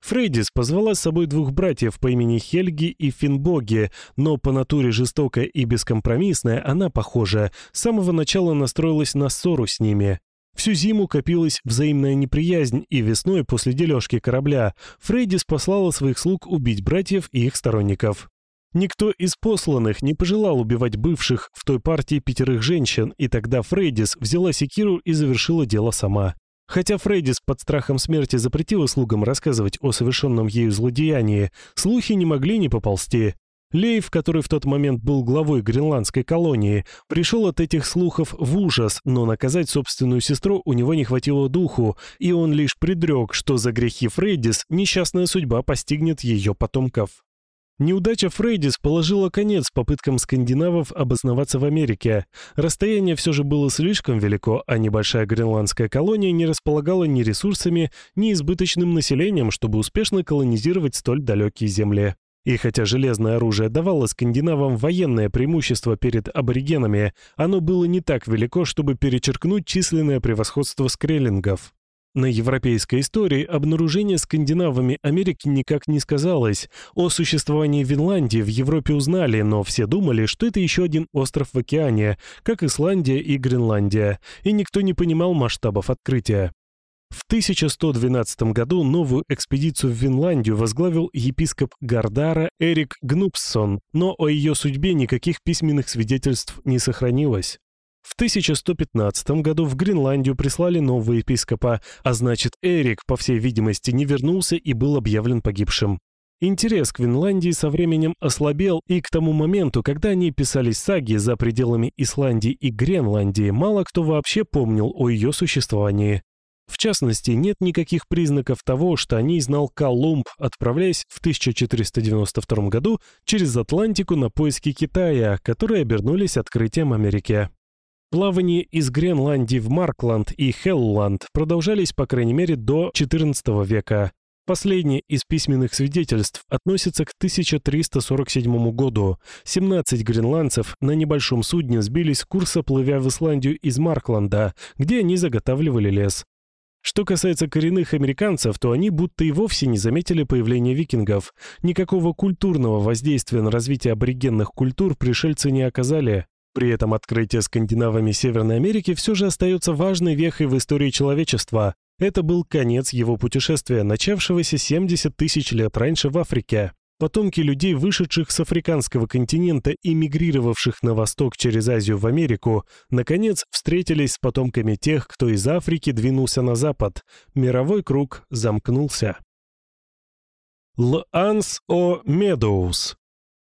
Фрейдис позвала с собой двух братьев по имени Хельги и Финбоги, но по натуре жестокая и бескомпромиссная она, похоже, с самого начала настроилась на ссору с ними. Всю зиму копилась взаимная неприязнь, и весной, после дележки корабля, Фрейдис послала своих слуг убить братьев и их сторонников. Никто из посланных не пожелал убивать бывших в той партии пятерых женщин, и тогда Фрейдис взяла секиру и завершила дело сама. Хотя Фрейдис под страхом смерти запретила слугам рассказывать о совершенном ею злодеянии, слухи не могли не поползти. Лейв, который в тот момент был главой гренландской колонии, пришел от этих слухов в ужас, но наказать собственную сестру у него не хватило духу, и он лишь предрек, что за грехи Фрейдис несчастная судьба постигнет ее потомков. Неудача Фрейдис положила конец попыткам скандинавов обосноваться в Америке. Расстояние все же было слишком велико, а небольшая гренландская колония не располагала ни ресурсами, ни избыточным населением, чтобы успешно колонизировать столь далекие земли. И хотя железное оружие давало скандинавам военное преимущество перед аборигенами, оно было не так велико, чтобы перечеркнуть численное превосходство скреллингов. На европейской истории обнаружение скандинавами Америки никак не сказалось. О существовании Винландии в Европе узнали, но все думали, что это еще один остров в океане, как Исландия и Гренландия, и никто не понимал масштабов открытия. В 1112 году новую экспедицию в Винландию возглавил епископ Гардара Эрик Гнупссон, но о ее судьбе никаких письменных свидетельств не сохранилось. В 1115 году в Гренландию прислали нового епископа, а значит Эрик, по всей видимости, не вернулся и был объявлен погибшим. Интерес к Винландии со временем ослабел, и к тому моменту, когда они писались саги за пределами Исландии и Гренландии, мало кто вообще помнил о ее существовании. В частности, нет никаких признаков того, что о ней знал Колумб, отправляясь в 1492 году через Атлантику на поиски Китая, которые обернулись открытием Америки. Плавания из Гренландии в Маркланд и Хелланд продолжались, по крайней мере, до XIV века. Последнее из письменных свидетельств относится к 1347 году. 17 гренландцев на небольшом судне сбились с курса, плывя в Исландию из Маркланда, где они заготавливали лес. Что касается коренных американцев, то они будто и вовсе не заметили появления викингов. Никакого культурного воздействия на развитие аборигенных культур пришельцы не оказали. При этом открытие скандинавами Северной Америки все же остается важной вехой в истории человечества. Это был конец его путешествия, начавшегося 70 тысяч лет раньше в Африке. Потомки людей, вышедших с африканского континента и мигрировавших на восток через Азию в Америку, наконец встретились с потомками тех, кто из Африки двинулся на запад. Мировой круг замкнулся. Ланс О Медоуз.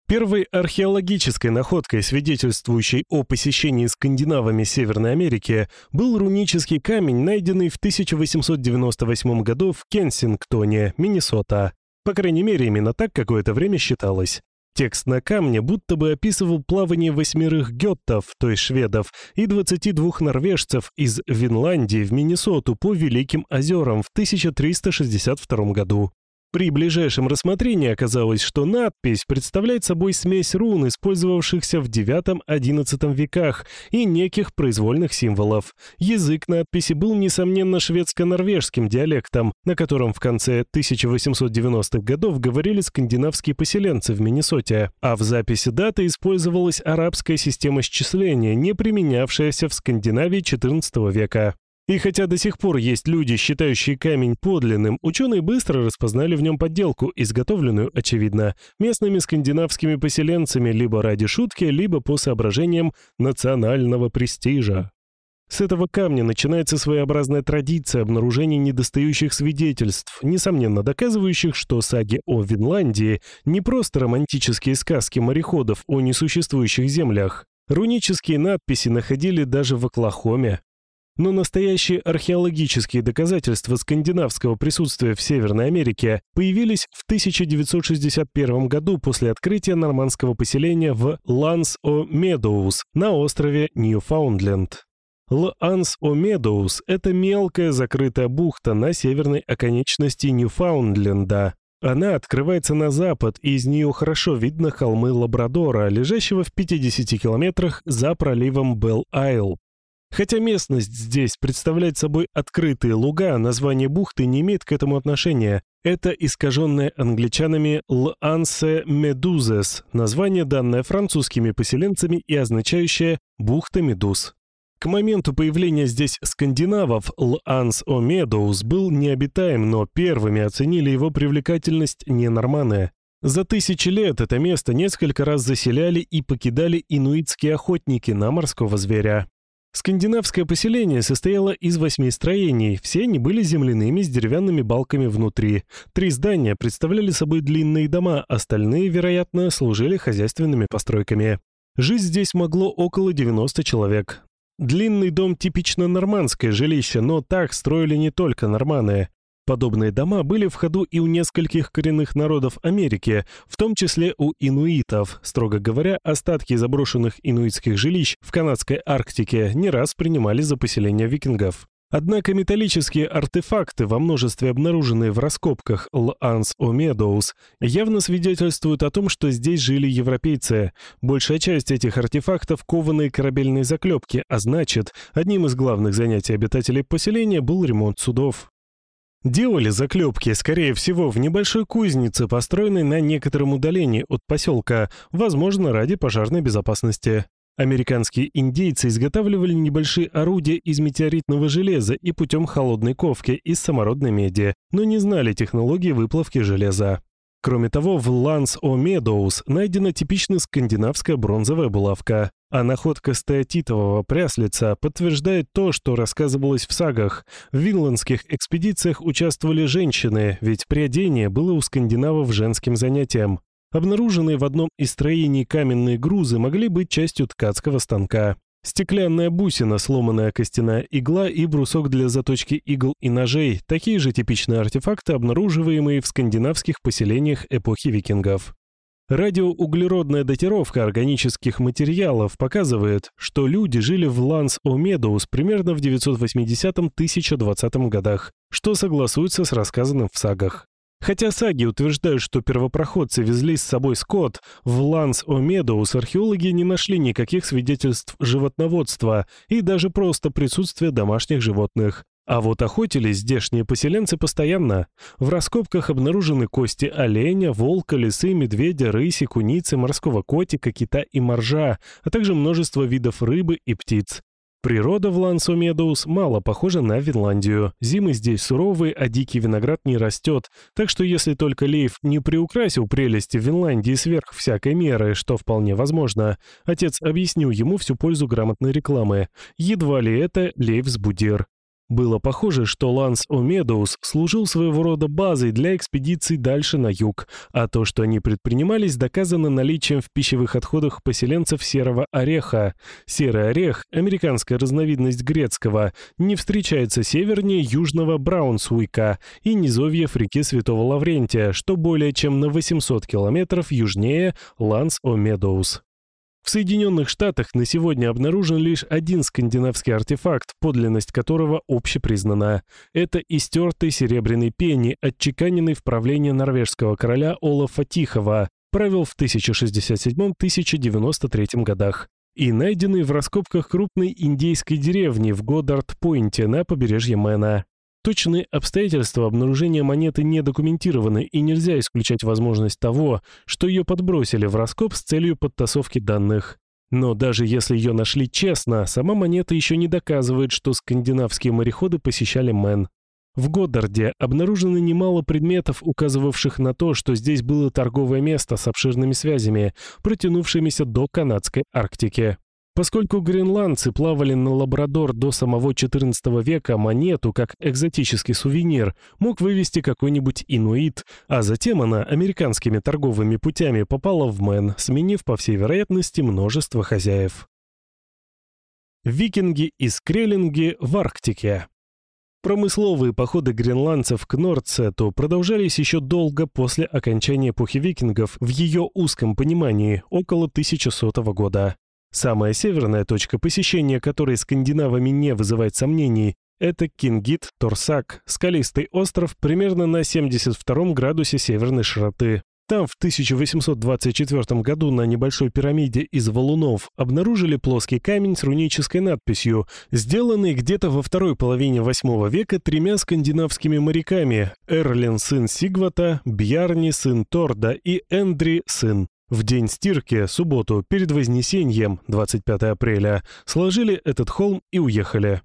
Первой археологической находкой, свидетельствующей о посещении скандинавами Северной Америки, был рунический камень, найденный в 1898 году в Кенсингтоне, Миннесота. По крайней мере, именно так какое-то время считалось. Текст на камне будто бы описывал плавание восьмерых геттов, то есть шведов, и 22 норвежцев из Винландии в Миннесоту по Великим озерам в 1362 году. При ближайшем рассмотрении оказалось, что надпись представляет собой смесь рун, использовавшихся в IX-XI веках, и неких произвольных символов. Язык надписи был, несомненно, шведско-норвежским диалектом, на котором в конце 1890-х годов говорили скандинавские поселенцы в Миннесоте, а в записи даты использовалась арабская система счисления, не применявшаяся в Скандинавии XIV века. И хотя до сих пор есть люди, считающие камень подлинным, ученые быстро распознали в нем подделку, изготовленную, очевидно, местными скандинавскими поселенцами либо ради шутки, либо по соображениям национального престижа. С этого камня начинается своеобразная традиция обнаружения недостающих свидетельств, несомненно доказывающих, что саги о Винландии не просто романтические сказки мореходов о несуществующих землях. Рунические надписи находили даже в Оклахоме, но настоящие археологические доказательства скандинавского присутствия в Северной Америке появились в 1961 году после открытия нормандского поселения в Ланс-о-Медоуз на острове Ньюфаундленд. Ланс-о-Медоуз – это мелкая закрытая бухта на северной оконечности Ньюфаундленда, она открывается на запад, и из нее хорошо видно холмы Лабрадора, лежащего в 50 километрах за проливом Белл-Айл. Хотя местность здесь представляет собой открытые луга, название бухты не имеет к этому отношения. Это искаженное англичанами «L'Anse Meduzes», название, данное французскими поселенцами и означающее «бухта медуз». К моменту появления здесь скандинавов Л'Анс о Медоуз был необитаем, но первыми оценили его привлекательность не норманы. За тысячи лет это место несколько раз заселяли и покидали инуитские охотники на морского зверя. Скандинавское поселение состояло из восьми строений, все они были земляными с деревянными балками внутри. Три здания представляли собой длинные дома, остальные, вероятно, служили хозяйственными постройками. Жить здесь могло около 90 человек. Длинный дом типично нормандское жилище, но так строили не только норманы. Подобные дома были в ходу и у нескольких коренных народов Америки, в том числе у инуитов. Строго говоря, остатки заброшенных инуитских жилищ в канадской Арктике не раз принимали за поселение викингов. Однако металлические артефакты, во множестве обнаруженные в раскопках Л'Анс-О-Медоуз, явно свидетельствуют о том, что здесь жили европейцы. Большая часть этих артефактов — кованые корабельные заклепки, а значит, одним из главных занятий обитателей поселения был ремонт судов. Делали заклепки, скорее всего, в небольшой кузнице, построенной на некотором удалении от поселка, возможно, ради пожарной безопасности. Американские индейцы изготавливали небольшие орудия из метеоритного железа и путем холодной ковки из самородной меди, но не знали технологии выплавки железа. Кроме того, в Ланс-О-Медоуз найдена типично скандинавская бронзовая булавка, а находка стеатитового пряслица подтверждает то, что рассказывалось в сагах. В винландских экспедициях участвовали женщины, ведь приодение было у скандинавов женским занятием. Обнаруженные в одном из строений каменные грузы могли быть частью ткацкого станка. Стеклянная бусина, сломанная костяная игла и брусок для заточки игл и ножей – такие же типичные артефакты, обнаруживаемые в скандинавских поселениях эпохи викингов. Радиоуглеродная датировка органических материалов показывает, что люди жили в Ланс-О-Медоус примерно в 980-1020 годах, что согласуется с рассказанным в сагах. Хотя саги утверждают, что первопроходцы везли с собой скот, в Ланс-О-Медоус археологи не нашли никаких свидетельств животноводства и даже просто присутствия домашних животных. А вот охотились здешние поселенцы постоянно. В раскопках обнаружены кости оленя, волка, лисы, медведя, рыси, куницы, морского котика, кита и моржа, а также множество видов рыбы и птиц. Природа в Ланс-О-Медоус мало похожа на Винландию. Зимы здесь суровые, а дикий виноград не растет. Так что если только Лейф не приукрасил прелести Винландии сверх всякой меры, что вполне возможно, отец объяснил ему всю пользу грамотной рекламы. Едва ли это Лейфсбудир. Было похоже, что Ланс О'Медоус служил своего рода базой для экспедиций дальше на юг, а то, что они предпринимались, доказано наличием в пищевых отходах поселенцев серого ореха. Серый орех, американская разновидность грецкого, не встречается севернее южного Брансуика и низовьев реки Святого Лаврентия, что более чем на 800 километров южнее Ланс-О'Медоус. В Соединенных Штатах на сегодня обнаружен лишь один скандинавский артефакт, подлинность которого общепризнана. Это истертый серебряный пени, отчеканенный в правление норвежского короля Олафа Тихого, правил в 1067-1093 годах и найденный в раскопках крупной индейской деревни в Годдард-Пойнте на побережье Мэна. Точные обстоятельства обнаружения монеты не документированы, и нельзя исключать возможность того, что ее подбросили в раскоп с целью подтасовки данных. Но даже если ее нашли честно, сама монета еще не доказывает, что скандинавские мореходы посещали Мэн. В Годдарде обнаружено немало предметов, указывавших на то, что здесь было торговое место с обширными связями, протянувшимися до канадской Арктики. Поскольку гренландцы плавали на Лабрадор до самого XIV века, монету, как экзотический сувенир, мог вывезти какой-нибудь инуит, а затем она американскими торговыми путями попала в Мэн, сменив, по всей вероятности, множество хозяев. Викинги и скреллинги в Арктике Промысловые походы гренландцев к Нордсету продолжались еще долго после окончания эпохи викингов в ее узком понимании, около 1100 года. Самая северная точка посещения которой скандинавами не вызывает сомнений, это Кингит Торсак, скалистый остров примерно на 72 градусе северной широты. Там в 1824 году на небольшой пирамиде из валунов обнаружили плоский камень с рунической надписью, сделанный где-то во второй половине VIII века тремя скандинавскими моряками – Эрлин, сын Сигвата, Бьярни, сын Торда и Эндри, сын в день стирки, субботу, перед Вознесением, 25 апреля, сложили этот холм и уехали.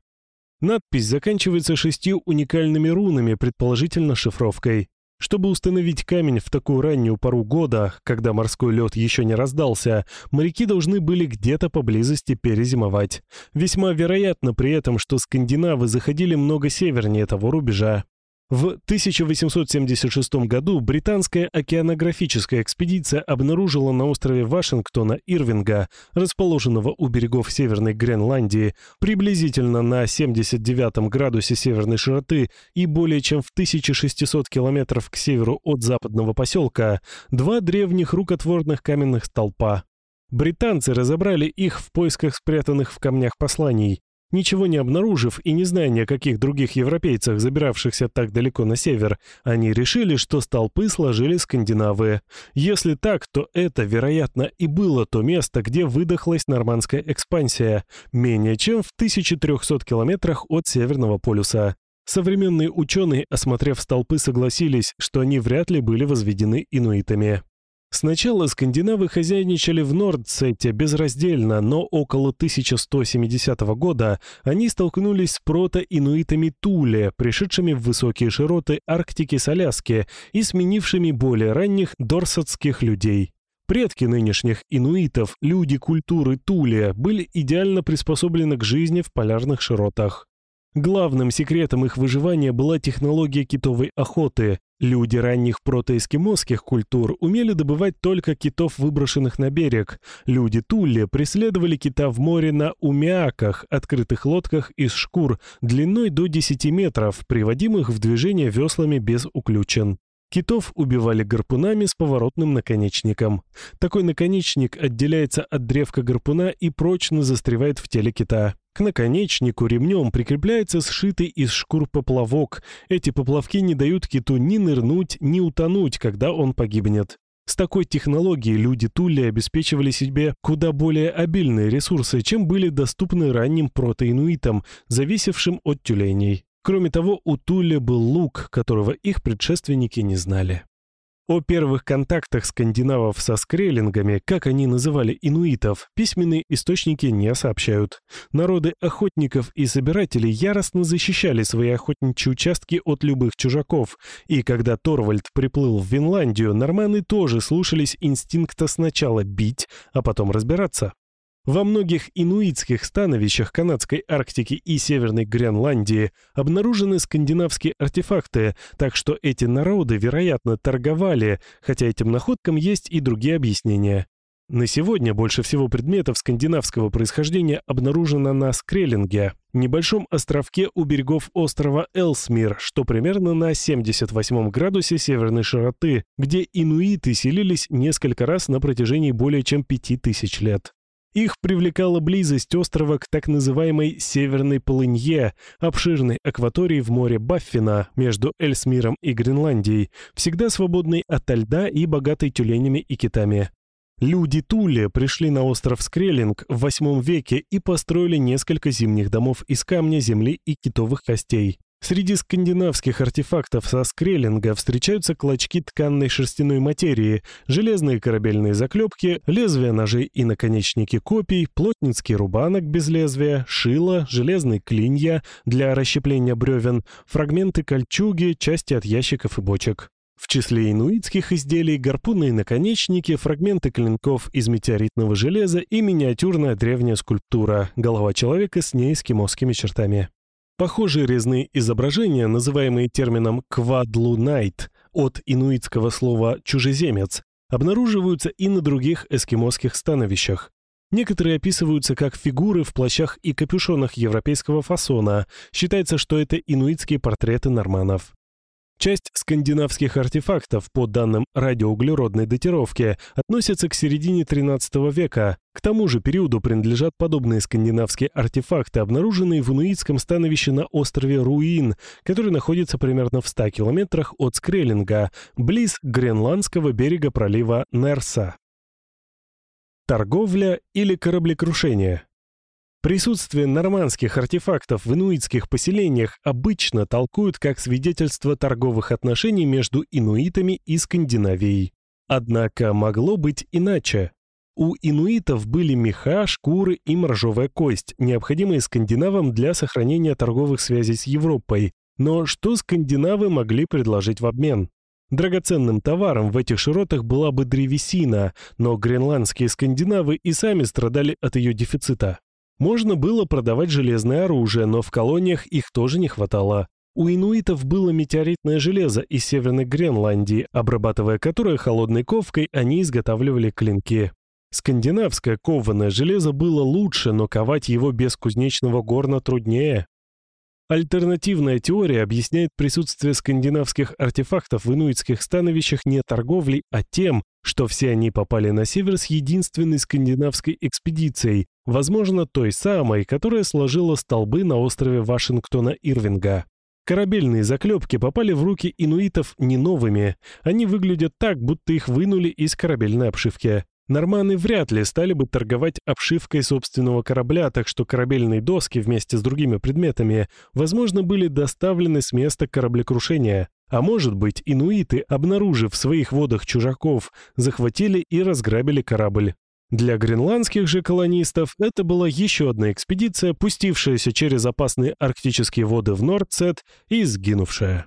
Надпись заканчивается шестью уникальными рунами, предположительно шифровкой. Чтобы установить камень в такую раннюю пору года, когда морской лед еще не раздался, моряки должны были где-то поблизости перезимовать. Весьма вероятно при этом, что скандинавы заходили много севернее того рубежа. В 1876 году британская океанографическая экспедиция обнаружила на острове Вашингтона Ирвинга, расположенного у берегов Северной Гренландии, приблизительно на 79 градусе северной широты и более чем в 1600 километров к северу от западного поселка, два древних рукотворных каменных столпа. Британцы разобрали их в поисках спрятанных в камнях посланий. Ничего не обнаружив и не зная ни о каких других европейцах, забиравшихся так далеко на север, они решили, что столпы сложили скандинавы. Если так, то это, вероятно, и было то место, где выдохлась нормандская экспансия, менее чем в 1300 километрах от Северного полюса. Современные ученые, осмотрев столпы, согласились, что они вряд ли были возведены инуитами. Сначала скандинавы хозяйничали в Нордсете безраздельно, но около 1170 года они столкнулись с прото-инуитами Туле, пришедшими в высокие широты Арктики с Аляски и сменившими более ранних дорсетских людей. Предки нынешних инуитов, люди культуры Туле, были идеально приспособлены к жизни в полярных широтах. Главным секретом их выживания была технология китовой охоты. Люди ранних протоэскимосских культур умели добывать только китов, выброшенных на берег. Люди Тулли преследовали кита в море на умиаках, открытых лодках из шкур, длиной до 10 метров, приводимых в движение веслами без уключен. Китов убивали гарпунами с поворотным наконечником. Такой наконечник отделяется от древка гарпуна и прочно застревает в теле кита. К наконечнику ремнем прикрепляется сшитый из шкур поплавок. Эти поплавки не дают киту ни нырнуть, ни утонуть, когда он погибнет. С такой технологией люди Тулли обеспечивали себе куда более обильные ресурсы, чем были доступны ранним протоинуитам, зависевшим от тюленей. Кроме того, у Тулли был лук, которого их предшественники не знали. О первых контактах скандинавов со скреллингами, как они называли инуитов, письменные источники не сообщают. Народы охотников и собирателей яростно защищали свои охотничьи участки от любых чужаков, и когда Торвальд приплыл в Винландию, норманы тоже слушались инстинкта сначала бить, а потом разбираться. Во многих инуитских становищах канадской Арктики и Северной Гренландии обнаружены скандинавские артефакты, так что эти народы, вероятно, торговали, хотя этим находкам есть и другие объяснения. На сегодня больше всего предметов скандинавского происхождения обнаружено на Скреллинге, небольшом островке у берегов острова Элсмир, что примерно на 78 градусе северной широты, где инуиты селились несколько раз на протяжении более чем 5000 лет. Их привлекала близость острова к так называемой Северной Полынье, обширной акватории в море Баффина между Эльсмиром и Гренландией, всегда свободной от льда и богатой тюленями и китами. Люди Тули пришли на остров Скреллинг в VIII веке и построили несколько зимних домов из камня, земли и китовых костей. Среди скандинавских артефактов со скреллинга встречаются клочки тканной шерстяной материи, железные корабельные заклепки, лезвия ножей и наконечники копий, плотницкий рубанок без лезвия, шило, железные клинья для расщепления бревен, фрагменты кольчуги, части от ящиков и бочек. В числе инуитских изделий гарпунные наконечники, фрагменты клинков из метеоритного железа и миниатюрная древняя скульптура, голова человека с неэскимосскими чертами. Похожие резные изображения, называемые термином «квадлунайт» от инуитского слова «чужеземец», обнаруживаются и на других эскимосских становищах. Некоторые описываются как фигуры в плащах и капюшонах европейского фасона. Считается, что это инуитские портреты норманов. Часть скандинавских артефактов, по данным радиоуглеродной датировки, относится к середине XIII века. К тому же периоду принадлежат подобные скандинавские артефакты, обнаруженные в инуитском становище на острове Руин, который находится примерно в 100 километрах от Скреллинга, близ гренландского берега пролива Нерса. Торговля или кораблекрушение – Присутствие нормандских артефактов в инуитских поселениях обычно толкуют как свидетельство торговых отношений между инуитами и Скандинавией. Однако могло быть иначе. У инуитов были меха, шкуры и моржовая кость, необходимые скандинавам для сохранения торговых связей с Европой. Но что скандинавы могли предложить в обмен? Драгоценным товаром в этих широтах была бы древесина, но гренландские скандинавы и сами страдали от ее дефицита. Можно было продавать железное оружие, но в колониях их тоже не хватало. У инуитов было метеоритное железо из Северной Гренландии, обрабатывая которое холодной ковкой, они изготавливали клинки. Скандинавское кованое железо было лучше, но ковать его без кузнечного горна труднее. Альтернативная теория объясняет присутствие скандинавских артефактов в инуитских становищах не торговлей, а тем, что все они попали на север с единственной скандинавской экспедицией, возможно, той самой, которая сложила столбы на острове Вашингтона-Ирвинга. Корабельные заклепки попали в руки инуитов не новыми. Они выглядят так, будто их вынули из корабельной обшивки. Норманы вряд ли стали бы торговать обшивкой собственного корабля, так что корабельные доски вместе с другими предметами, возможно, были доставлены с места кораблекрушения. А может быть, инуиты, обнаружив в своих водах чужаков, захватили и разграбили корабль. Для гренландских же колонистов это была еще одна экспедиция, пустившаяся через опасные арктические воды в Нордсет и сгинувшая.